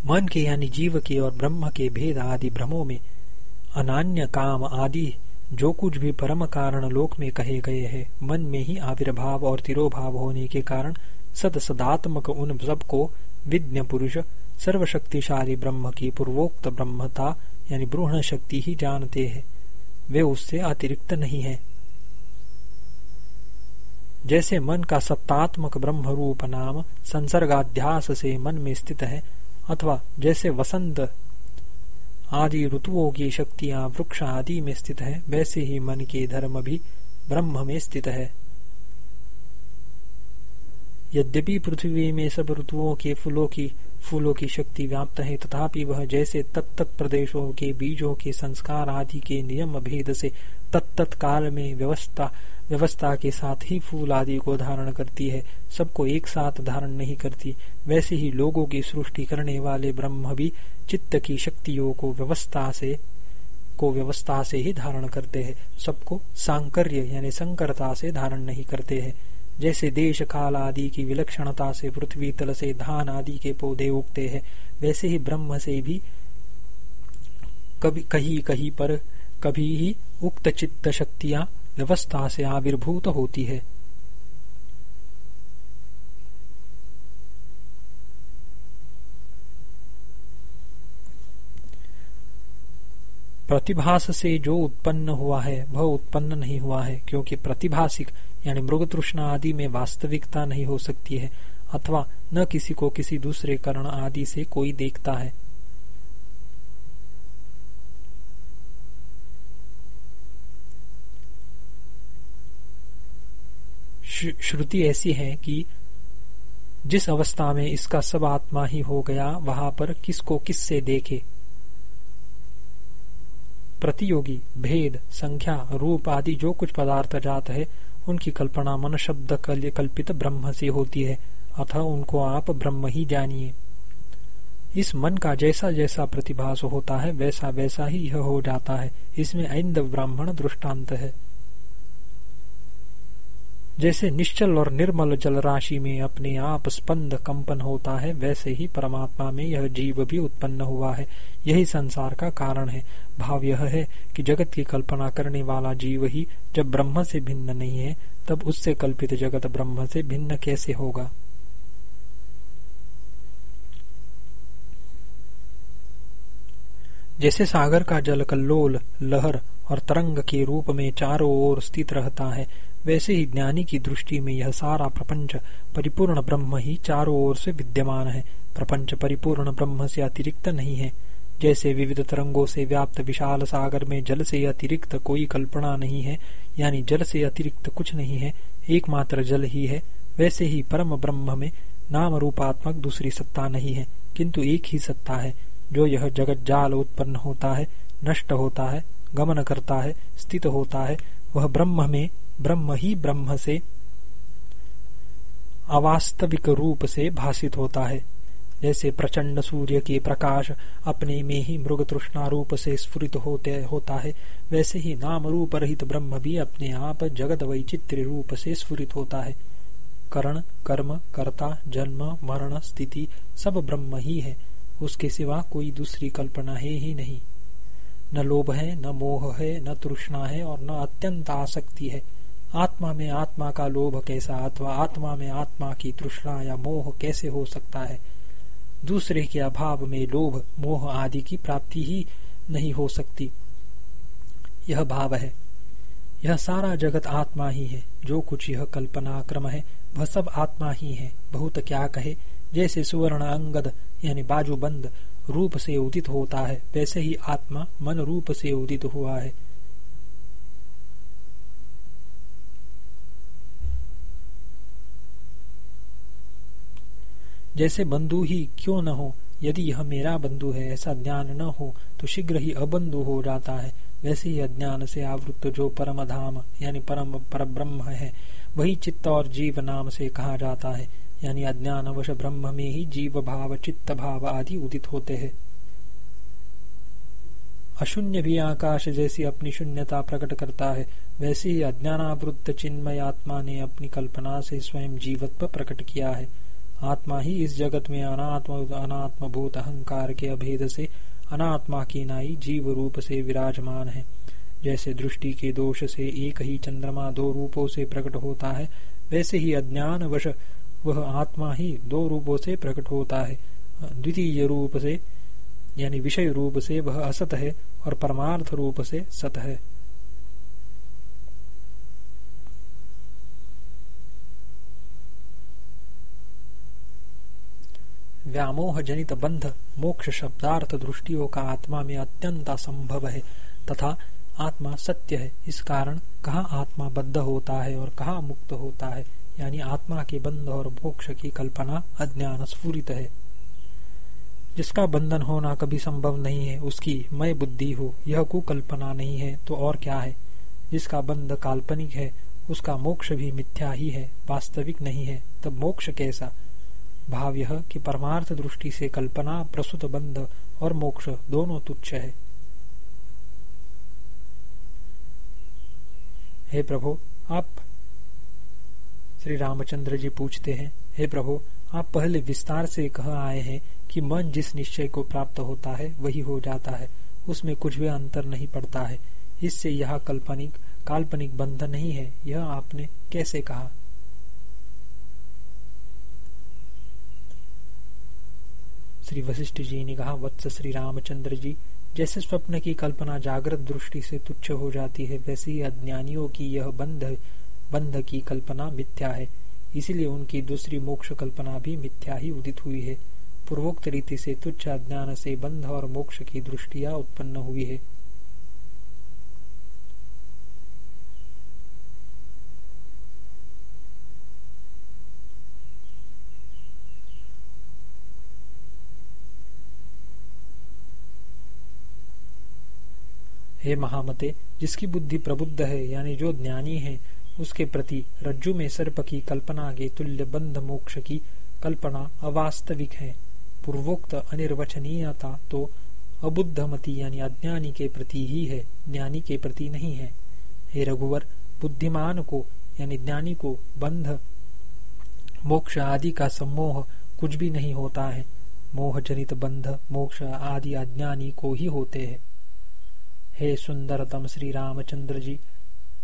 मन के यानी जीव के और ब्रह्म के भेद आदि भ्रमों में, अनान्य काम आदि जो कुछ भी परम कारण लोक में कहे गए हैं, मन में ही आविर्भाव और तिरोभाव होने के कारण सद सदात्मक उन सबको विज्ञ पुरुष, सर्वशक्तिशाली ब्रह्म की पूर्वोक्त ब्रह्मता यानी ब्रूहण शक्ति ही जानते हैं। वे उससे अतिरिक्त नहीं है। जैसे मन का सत्तात्मक ब्रह्म रूप नाम संसर्गाध्यास से मन में स्थित है अथवा जैसे वसंत आदि ऋतुओं की शक्तियाँ वृक्ष आदि में स्थित है, वैसे ही मन के धर्म भी ब्रह्म में स्थित है। यद्यपि पृथ्वी में सब ऋतुओं के फूलों की फूलों की शक्ति व्याप्त है, तथापि वह जैसे तत्त प्रदेशों के बीजों के संस्कार आदि के नियम भेद से तत्त काल में व्यवस्था व्यवस्था के साथ ही फूल आदि को धारण करती है। सबको एक साथ धारण नहीं करती। वैसे ही लोगों की सृष्टि करने वाले ब्रह्म भी चित्त की शक्तियों को व्यवस्था से, को व्यवस्था से ही धारण करते हैं। सबको सांकर्य यानी संकरता से धारण नहीं करते हैं। जैसे देश काल आदि की विलक्षणता से पृथ्वी तल से धान आदि के पौधे उगते हैं, वैसे ही ब्रह्म से भी कभी, कहीं कहीं पर कभी ही उक्त चित्त शक्तियाँ व्यवस्था से आविर्भूत होती है। प्रतिभास से जो उत्पन्न हुआ है, वह उत्पन्न नहीं हुआ है, क्योंकि प्रतिभासिक, यानी मृग तृष्णा आदि में वास्तविकता नहीं हो सकती है, अथवा न किसी को किसी दूसरे करण आदि से कोई देखता है। श्रुति ऐसी है कि जिस अवस्था में इसका सब आत्मा ही हो गया, वहाँ पर किसको किससे देखे? प्रतियोगी, भेद, संख्या, रूप आदि जो कुछ पदार्थ जात है, उनकी कल्पना मन शब्द कल्पित ब्रह्म से होती है अतः उनको आप ब्रह्म ही जानिए। इस मन का जैसा जैसा प्रतिभास होता है, वैसा वैसा ही यह हो जाता है। इसमें ऐंद ब्राह्मण दृष्टांत है। जैसे निश्चल और निर्मल जल राशि में अपने आप स्पंद कंपन होता है, वैसे ही परमात्मा में यह जीव भी उत्पन्न हुआ है। यही संसार का कारण है। भाव यह है कि जगत की कल्पना करने वाला जीव ही जब ब्रह्म से भिन्न नहीं है, तब उससे कल्पित जगत ब्रह्म से भिन्न कैसे होगा? जैसे सागर का जल कल्लोल, लहर और तरंग के रूप में चारों ओर स्थित रहता है वैसे ही ज्ञानी की दृष्टि में यह सारा प्रपंच परिपूर्ण ब्रह्म ही चारों ओर से विद्यमान है। प्रपंच परिपूर्ण ब्रह्म से अतिरिक्त नहीं है। जैसे विविध तरंगों से व्याप्त विशाल सागर में जल से अतिरिक्त कोई कल्पना नहीं है, यानी जल से अतिरिक्त कुछ नहीं है, एकमात्र जल ही है, वैसे ही परम ब्रह्म में नाम रूपात्मक दूसरी सत्ता नहीं है, किंतु एक ही सत्ता है, जो यह जगत जाल उत्पन्न होता है, नष्ट होता है, गमन करता है, स्थित होता है, वह ब्रह्म में ब्रह्म ही ब्रह्म से, अवास्तविक रूप से भाषित होता है। जैसे प्रचंड सूर्य के प्रकाश अपने में ही मृग तृष्णा रूप से स्फुरित होते, होता है, वैसे ही नाम रूप रहित ब्रह्म भी अपने आप जगत वैचित्र रूप से स्फुरित होता है। करण, कर्म, कर्ता, जन्म, मरण, स्थिति सब ब्रह्म ही है। उसके सिवा कोई दूसरी कल्पना है ही नहीं। न लोभ है, न मोह है, न तृष्णा है और न अत्यंत आसक्ति है। आत्मा में आत्मा का लोभ कैसा अथवा आत्मा में आत्मा की तृष्णा या मोह कैसे हो सकता है? दूसरे के अभाव में लोभ, मोह आदि की प्राप्ति ही नहीं हो सकती। यह भाव है। यह सारा जगत आत्मा ही है। जो कुछ यह कल्पना क्रम है, वह सब आत्मा ही है। बहुत क्या कहे? जैसे सुवर्ण अंगद, यानी बाजूबंद, रूप से उदित होता है, वैसे ही आत्मा मन रूप से उदित हुआ है। जैसे बंधु ही क्यों न हो? यदि यह मेरा बंधु है, ऐसा ज्ञान न हो तो शीघ्र ही अबंधु हो जाता है। वैसे ही अज्ञान से आवृत्त जो परम धाम यानी परम पर ब्रह्म है, वही चित्त और जीव नाम से कहा जाता है। यानी अज्ञान वश ब्रह्म में ही जीव भाव, चित्त भाव आदि उदित होते हैं। अशून्य भी आकाश जैसी अपनी शून्यता प्रकट करता है, वैसे ही अज्ञानावृत्त चिन्मय आत्मा ने अपनी कल्पना से स्वयं जीवत्व प्रकट किया है। आत्मा ही इस जगत में अनात्म अनात्म भूत अहंकार के अभेद से अनात्मा की नाई जीव रूप से विराजमान है। जैसे दृष्टि के दोष से एक ही चंद्रमा दो रूपों से प्रकट होता है, वैसे ही अज्ञान वश वह आत्मा ही दो रूपों से प्रकट होता है। द्वितीय रूप से, यानी विषय रूप से वह असत है और परमार्थ रूप से सत है। व्यामोह जनित बंध मोक्ष शब्दार्थ दृष्टियों का आत्मा में अत्यंत असंभव है तथा आत्मा सत्य है इस कारण कहा आत्मा बद्ध होता है और कहा मुक्त होता है यानी आत्मा के बंध और मोक्ष की कल्पना अज्ञान स्फूरित है जिसका बंधन होना कभी संभव नहीं है, उसकी मैं बुद्धि हो, यह कुकल्पना नहीं है तो और क्या है? जिसका बंध काल्पनिक है, उसका मोक्ष भी मिथ्या ही है, वास्तविक नहीं है, तब मोक्ष कैसा? भाव यह कि परमार्थ दृष्टि से कल्पना, प्रसुत बंध और मोक्ष दोनों तुच्छ है। हे प्रभु, आप श्री रामचंद्र जी पूछते हैं, हे प्रभु, आप पहले विस्तार से कह आए हैं कि मन जिस निश्चय को प्राप्त होता है, वही हो जाता है, उसमें कुछ भी अंतर नहीं पड़ता है। इससे यह कल्पनिक, काल्पनिक बंध नहीं है, यह आपने कैसे कहा? श्री वशिष्ठ जी ने कहा, वत्स श्री रामचंद्र जी, जैसे स्वप्न की कल्पना जागृत दृष्टि से तुच्छ हो जाती है, वैसे ही अज्ञानियों की यह बंध बंध की कल्पना मिथ्या है। इसीलिए उनकी दूसरी मोक्ष कल्पना भी मिथ्या ही उदित हुई है। पूर्वोक्त रीति से तुच्छ अज्ञान से बंध और मोक्ष की दृष्टिया उत्पन्न हुई है। हे महामते, जिसकी बुद्धि प्रबुद्ध है, यानी जो ज्ञानी है, उसके प्रति रज्जु में सर्प की कल्पना के तुल्य बंध मोक्ष की कल्पना अवास्तविक है। पूर्वोक्त अनिर्वचनीयता तो अबुद्ध मती यानी अज्ञानी के प्रति ही है, ज्ञानी के प्रति नहीं है। हे रघुवर, बुद्धिमान को, यानी ज्ञानी को बंध, मोक्ष आदि का सम्मोह कुछ भी नहीं होता है। मोह जनित बंध, मोक्ष आदि अज्ञानी को ही होते हैं। हे सुंदरतम श्री रामचंद्र जी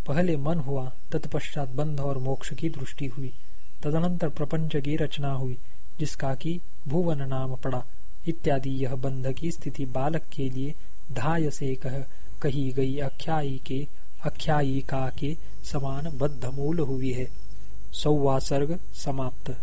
पहले मन हुआ, तत्पश्चात बंध और मोक्ष की दृष्टि हुई। तदनंतर प्रपंच की रचना हुई, जिसका की भुवन नाम पड़ा। इत्यादि यह बंध की स्थिति बालक के लिए धाय से कह कही गई अख्यायी के अख्यायिका के समान बद्ध मूल हुई है। सौवा सर्ग समाप्त।